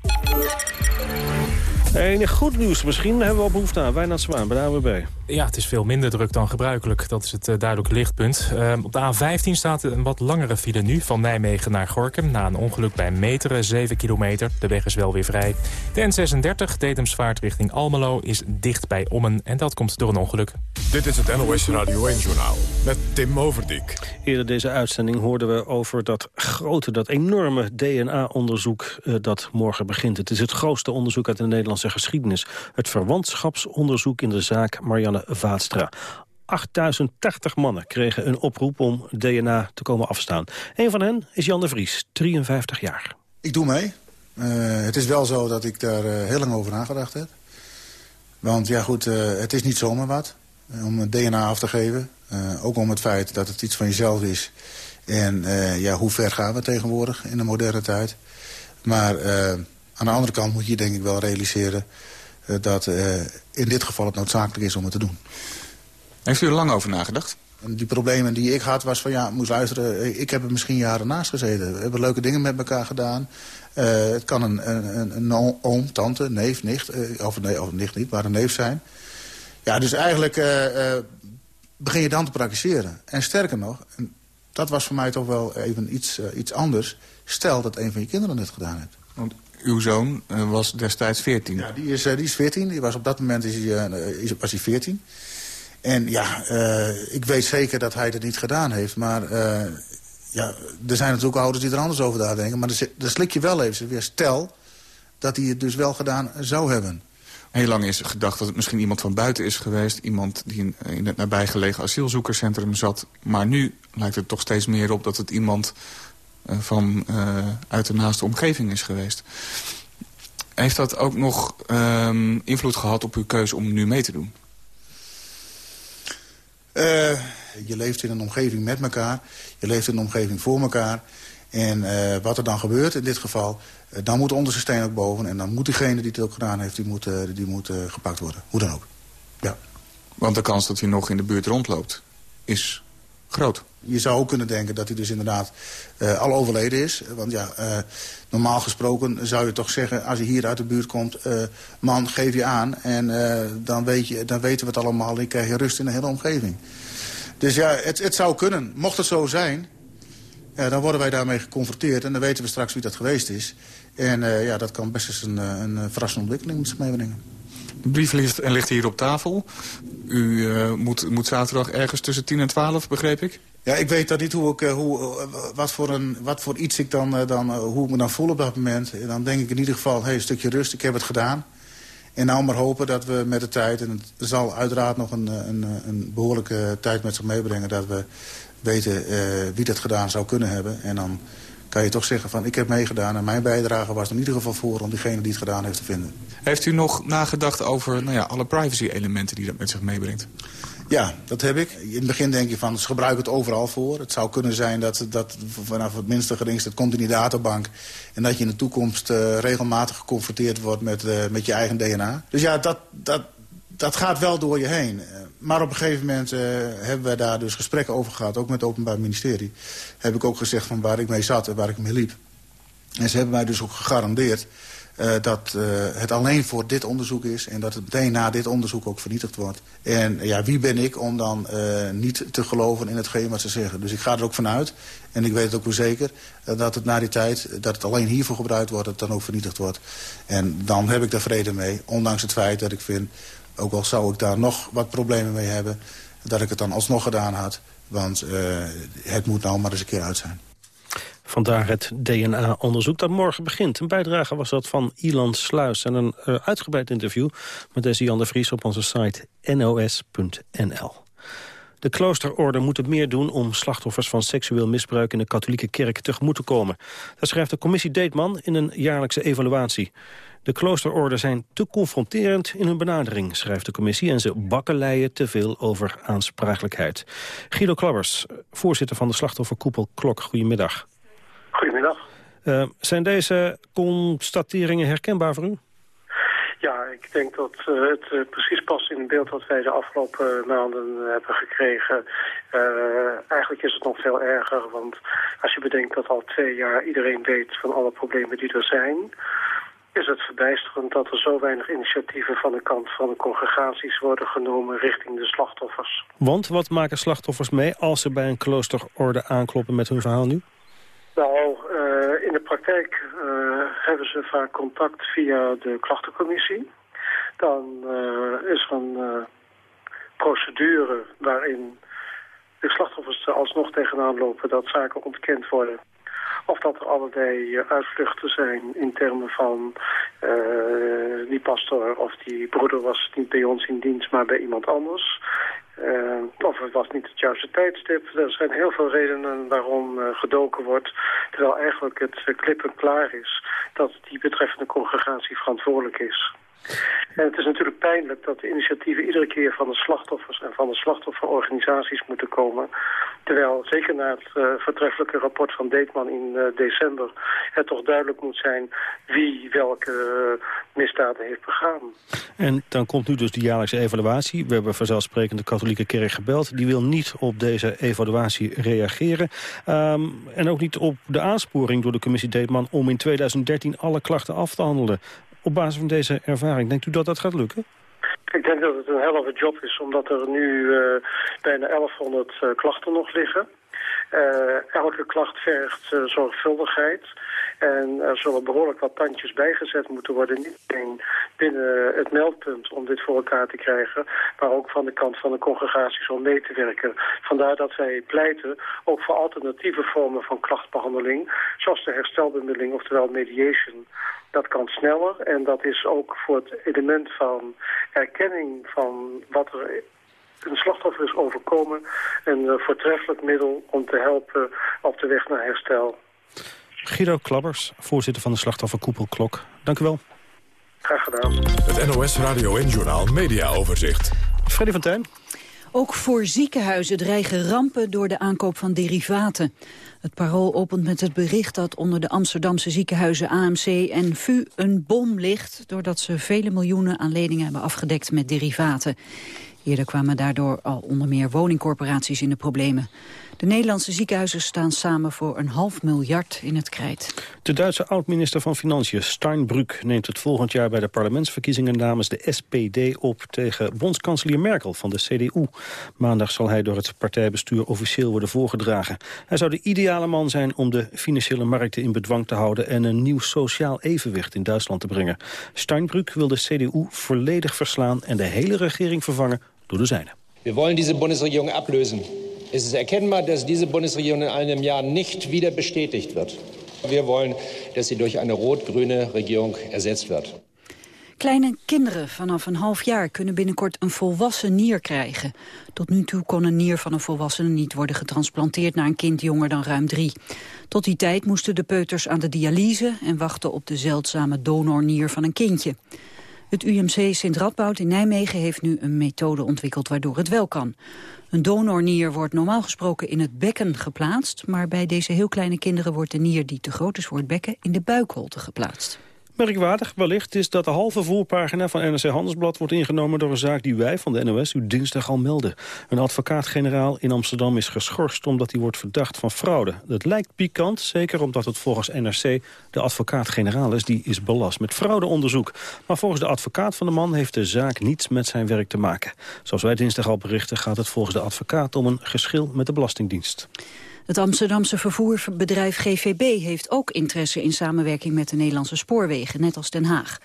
Enig goed nieuws misschien hebben we al behoefte aan. Wijnand Zwaan bij de AWB.
Ja, het is veel minder druk dan gebruikelijk. Dat is het uh, duidelijke lichtpunt. Uh, op de A15 staat een wat langere file nu van Nijmegen naar Gorkum. Na een ongeluk bij Meteren, 7 kilometer. De weg is wel weer vrij. De N36, Detemsvaart richting Almelo, is dicht bij Ommen. En dat komt door een ongeluk.
Dit is het NOS Radio 1-journaal met Tim Overdijk.
Eerder deze uitzending hoorden we over dat grote, dat enorme DNA-onderzoek... Uh, dat morgen begint. Het is het grootste onderzoek uit de Nederlandse geschiedenis. Het verwantschapsonderzoek in de zaak Marianne Vaatstra. 8080 mannen kregen een oproep om DNA te komen afstaan. Een van hen is Jan de Vries, 53 jaar.
Ik doe mee. Uh, het is wel zo dat ik daar uh, heel lang over nagedacht heb. Want ja goed, uh, het is niet zomaar wat om DNA af te geven. ook om het feit dat het iets van jezelf is. En ja, hoe ver gaan we tegenwoordig in de moderne tijd. Maar aan de andere kant moet je denk ik wel realiseren... dat in dit geval het noodzakelijk is om het te doen.
Heeft u er lang over nagedacht?
En die problemen die ik had was van ja, moest luisteren. Ik heb er misschien jaren naast gezeten. We hebben leuke dingen met elkaar gedaan. Uh, het kan een, een, een, oom, tante, neef, nicht. Uh, of, nee, of nicht niet, maar een neef zijn. Ja, dus eigenlijk uh, begin je dan te praktiseren. En sterker nog, en dat was voor mij toch wel even iets, iets anders. Stel dat een van je kinderen het gedaan heeft.
Want uw zoon uh, was destijds 14.
Ja, die is, uh, die is 14. Die was op dat moment is hij, uh, was hij 14. En ja, ik weet zeker dat hij het niet gedaan heeft. Maar ja, er zijn natuurlijk ouders die er anders over nadenken. Maar dan slik je wel even weer. Stel dat hij het dus wel gedaan zou hebben.
Heel lang is gedacht dat het misschien iemand van buiten is geweest. Iemand die in, in het nabijgelegen asielzoekerscentrum zat. Maar nu lijkt het toch steeds meer op dat het iemand van uh, uit de naaste omgeving is geweest. Heeft dat ook nog um, invloed gehad op uw keuze om nu mee te doen?
Uh, je leeft in een omgeving met elkaar. Je leeft in een omgeving voor elkaar. En uh, wat er dan gebeurt in dit geval, uh, dan moet de onderste steen ook boven. En dan moet diegene die het ook gedaan heeft, die moet, die moet gepakt worden. Hoe dan ook. Ja.
Want de kans dat hij nog in de buurt rondloopt is groot.
Je zou ook kunnen denken dat hij dus inderdaad uh, al overleden is. Want ja, uh, normaal gesproken zou je toch zeggen... als hij hier uit de buurt komt, uh, man, geef je aan. En dan, weet je, dan weten we het allemaal en krijg je rust in de hele omgeving. Dus ja, het, het zou kunnen. Mocht het zo zijn, dan worden wij daarmee geconfronteerd. En dan weten we straks wie dat geweest is. En ja, dat kan best eens een, een verrassende ontwikkeling met zich meebrengen.
De brief ligt, ligt hier op tafel. U uh, moet, moet zaterdag ergens tussen 10 en 12, begreep ik?
Ja, ik weet dat niet hoe ik, hoe, wat, voor een, wat voor iets ik dan, dan, hoe ik me dan voel op dat moment. En dan denk ik in ieder geval, hey, een stukje rust, ik heb het gedaan. En nou maar hopen dat we met de tijd, en het zal uiteraard nog een, een, een behoorlijke tijd met zich meebrengen... dat we weten wie dat gedaan zou kunnen hebben. En dan kan je toch zeggen van ik heb meegedaan... en mijn bijdrage was er in ieder geval voor om diegene die het gedaan heeft te vinden.
Heeft u nog nagedacht over nou ja, alle privacy-elementen die dat met zich meebrengt?
Ja, dat heb ik. In het begin denk je van, ze gebruiken het overal voor. Het zou kunnen zijn dat, dat vanaf het minste geringste, het komt in die databank... en dat je in de toekomst uh, regelmatig geconfronteerd wordt met, uh, met je eigen DNA. Dus ja, dat, dat, dat gaat wel door je heen. Maar op een gegeven moment uh, hebben we daar dus gesprekken over gehad... ook met het Openbaar Ministerie. Heb ik ook gezegd van waar ik mee zat en waar ik mee liep. En ze hebben mij dus ook gegarandeerd... Uh, dat het alleen voor dit onderzoek is... en dat het meteen na dit onderzoek ook vernietigd wordt. En ja, wie ben ik om dan niet te geloven in hetgeen wat ze zeggen. Dus ik ga er ook vanuit, en ik weet het ook wel zeker... dat het na die tijd, dat het alleen hiervoor gebruikt wordt... dat het dan ook vernietigd wordt. En dan heb ik daar vrede mee, ondanks het feit dat ik vind... ook al zou ik daar nog wat problemen mee hebben... dat ik het dan alsnog gedaan had. Want het moet nou maar eens een keer uit zijn.
Vandaar het DNA-onderzoek dat morgen begint. Een bijdrage was dat van Ilan Sluis. En een uh, uitgebreid interview met deze Jan de Vries op onze site nos.nl. De kloosterorde moet het meer doen om slachtoffers van seksueel misbruik in de katholieke kerk tegemoet te komen. Dat schrijft de commissie Deetman in een jaarlijkse evaluatie. De kloosterorden zijn te confronterend in hun benadering, schrijft de commissie... en ze bakkeleien te veel over aansprakelijkheid. Guido Klabbers, voorzitter van de slachtofferkoepel Klok, goedemiddag.
Goedemiddag.
Uh, zijn deze constateringen herkenbaar voor u?
Ja, ik denk dat uh, het uh, precies past in het beeld wat wij de afgelopen maanden hebben gekregen. eigenlijk is het nog veel erger, want als je bedenkt dat al twee jaar iedereen weet van alle problemen die er zijn is het verbijsterend dat er zo weinig initiatieven van de kant van de congregaties worden genomen richting de slachtoffers.
Want wat maken slachtoffers mee als ze bij een kloosterorde aankloppen met hun verhaal nu?
Nou, in de praktijk uh, hebben ze vaak contact via de klachtencommissie. Dan uh, is er een procedure waarin de slachtoffers er alsnog tegenaan lopen dat zaken ontkend worden. Of dat er allerlei uitvluchten zijn in termen van die pastor of die broeder was niet bij ons in dienst, maar bij iemand anders. Uh, of het was niet het juiste tijdstip. Er zijn heel veel redenen waarom uh, gedoken wordt. Terwijl eigenlijk het uh, klippen klaar is dat die betreffende congregatie verantwoordelijk is. En het is natuurlijk pijnlijk dat de initiatieven iedere keer van de slachtoffers en van de slachtofferorganisaties moeten komen. Terwijl, zeker na het uh, voortreffelijke rapport van Deetman in uh, december, het toch duidelijk moet zijn wie welke uh, misdaden heeft begaan.
En dan komt nu dus de jaarlijkse evaluatie. We hebben vanzelfsprekend de katholieke kerk gebeld. Die wil niet op deze evaluatie reageren. Um, en ook niet op de aansporing door de commissie Deetman om in 2013 alle klachten af te handelen op basis van deze ervaring. Denkt u dat dat gaat lukken?
Ik denk dat het een helft job is, omdat er nu uh, bijna 1100 uh, klachten nog liggen. Uh, elke klacht vergt zorgvuldigheid. En er zullen behoorlijk wat tandjes bijgezet moeten worden. Niet alleen binnen het meldpunt om dit voor elkaar te krijgen. Maar ook van de kant van de congregaties om mee te werken. Vandaar dat wij pleiten ook voor alternatieve vormen van klachtbehandeling. Zoals de herstelbemiddeling, oftewel mediation. Dat kan sneller en dat is ook voor het element van erkenning van wat er een slachtoffer is overkomen... een uh, voortreffelijk middel om te helpen op de weg naar herstel.
Guido Klabbers, voorzitter van de slachtofferkoepel Klok. Dank u wel.
Graag gedaan.
Het NOS Radio en Journaal Media Overzicht.
Freddy van Tijn.
Ook voor ziekenhuizen dreigen rampen door de aankoop van derivaten. Het Parool opent met het bericht dat onder de Amsterdamse ziekenhuizen AMC en VU een bom ligt... doordat ze vele miljoenen aan leningen hebben afgedekt met derivaten. Eerder kwamen daardoor al onder meer woningcorporaties in de problemen. De Nederlandse ziekenhuizen staan samen voor een half miljard in het krijt.
De Duitse oud-minister van Financiën Steinbrück neemt het volgend jaar bij de parlementsverkiezingen namens de SPD op tegen bondskanselier Merkel van de CDU. Maandag zal hij door het partijbestuur officieel worden voorgedragen. Hij zou de ideale man zijn om de financiële markten in bedwang te houden en een nieuw sociaal evenwicht in Duitsland te brengen. Steinbrück wil de CDU volledig verslaan en de hele regering vervangen door de zijne.
We willen deze Bundesregierung ablösen. Es ist erkennbar, dass diese Bundesregierung in einem Jahr nicht wieder bestätigt wird. Wir wollen, dass sie durch eine rot-grüne Regierung ersetzt wird.
Kleine kinderen vanaf een half jaar kunnen binnenkort een volwassen nier krijgen. Tot nu toe kon een nier van een volwassene niet worden getransplanteerd naar een kind jonger dan ruim drie. Tot die tijd moesten de peuters aan de dialyse en wachten op de zeldzame donornier van een kindje. Het UMC Sint Radboud in Nijmegen heeft nu een methode ontwikkeld waardoor het wel kan. Een donornier wordt normaal gesproken in het bekken geplaatst... maar bij deze heel kleine kinderen wordt de nier die te groot is voor het bekken... in de buikholte geplaatst.
Merkwaardig wellicht is dat de halve voorpagina van NRC Handelsblad wordt ingenomen door een zaak die wij van de NOS u dinsdag al melden. Een advocaat-generaal in Amsterdam is geschorst omdat hij wordt verdacht van fraude. Dat lijkt pikant, zeker omdat het volgens NRC de advocaat-generaal is die is belast met fraudeonderzoek. Maar volgens de advocaat van de man heeft de zaak niets met zijn werk te maken. Zoals wij dinsdag al berichten gaat het volgens de advocaat om een geschil met de Belastingdienst.
Het Amsterdamse vervoerbedrijf GVB heeft ook interesse in samenwerking met de Nederlandse spoorwegen, net als Den Haag.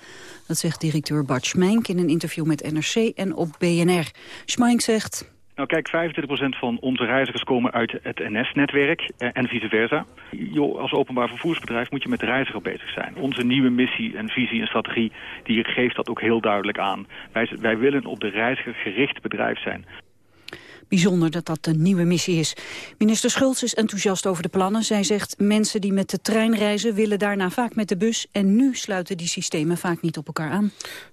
Dat zegt directeur Bart Schmeink in een interview met NRC en op BNR. Schmeink zegt...
Nou kijk, 25% van onze reizigers komen uit het NS-netwerk eh, en vice versa. Jo, als openbaar vervoersbedrijf moet je met de reiziger bezig zijn. Onze nieuwe missie en visie en strategie die geeft dat ook heel duidelijk aan. Wij, wij willen op de reiziger gericht bedrijf zijn.
Bijzonder dat dat een nieuwe missie is. Minister Schultz is enthousiast over de plannen. Zij zegt mensen die met de trein reizen willen daarna vaak met de bus. En nu sluiten die systemen vaak niet op elkaar aan.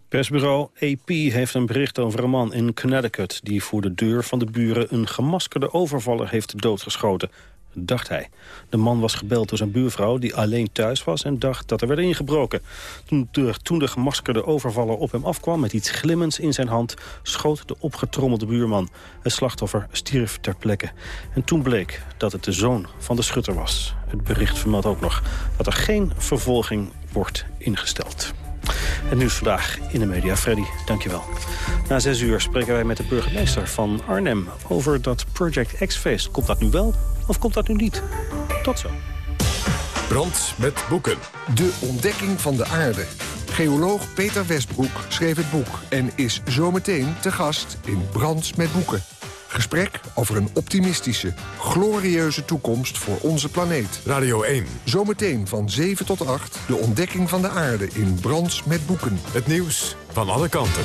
Persbureau AP heeft een bericht over een man in Connecticut... die voor de deur van de buren een gemaskerde overvaller heeft doodgeschoten dacht hij. De man was gebeld door zijn buurvrouw die alleen thuis was en dacht dat er werd ingebroken. Toen de, toen de gemaskerde overvaller op hem afkwam met iets glimmends in zijn hand... schoot de opgetrommelde buurman. Het slachtoffer stierf ter plekke. En toen bleek dat het de zoon van de schutter was. Het bericht vermeldt ook nog dat er geen vervolging wordt ingesteld. Het nieuws vandaag in de media. Freddy, dankjewel. Na zes uur spreken wij met de burgemeester van Arnhem... over dat Project X-feest. Komt dat nu wel of komt dat nu niet? Tot zo.
Brand met boeken.
De ontdekking van de aarde. Geoloog Peter Westbroek schreef het boek... en is zometeen te gast in Brands met boeken. Gesprek over een optimistische, glorieuze toekomst voor onze planeet.
Radio 1.
Zometeen van 7 tot 8 de ontdekking van de aarde in Brands met boeken.
Het nieuws van alle kanten.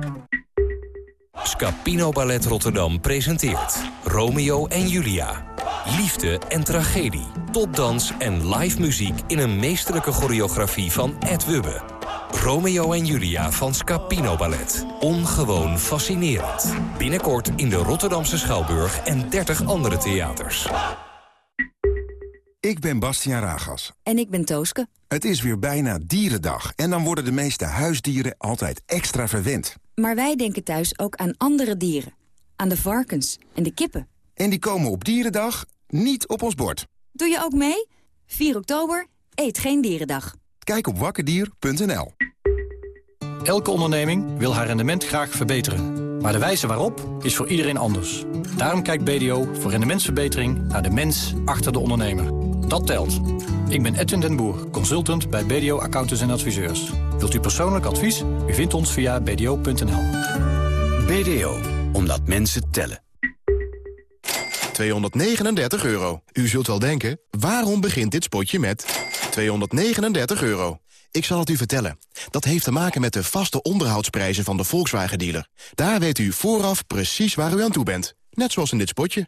Scapino Ballet Rotterdam presenteert Romeo en Julia. Liefde en tragedie, topdans en live muziek in een meesterlijke choreografie van Ed Wubbe. Romeo en Julia van Scapino Ballet. Ongewoon fascinerend. Binnenkort in de Rotterdamse Schouwburg en 30 andere theaters.
Ik ben Bastiaan Ragas.
En ik ben Tooske.
Het is weer bijna dierendag en dan worden de meeste huisdieren altijd extra verwend.
Maar wij denken thuis ook aan andere dieren. Aan de varkens en de kippen.
En die komen op Dierendag niet op ons bord.
Doe je ook mee? 4 oktober, eet geen dierendag.
Kijk op wakkerdier.nl.
Elke onderneming wil haar rendement graag verbeteren. Maar de wijze waarop is voor iedereen anders. Daarom kijkt BDO voor rendementsverbetering naar de mens achter de ondernemer. Dat telt. Ik ben Edwin den Boer, consultant bij BDO Accountants en Adviseurs. Wilt u persoonlijk advies? U vindt ons via bdo.nl.
BDO, omdat mensen tellen.
239 euro. U zult wel denken, waarom begint dit spotje met 239 euro? Ik zal het u vertellen. Dat heeft te maken met de vaste onderhoudsprijzen van de Volkswagen-dealer. Daar weet u vooraf precies waar u aan toe bent. Net zoals in dit spotje.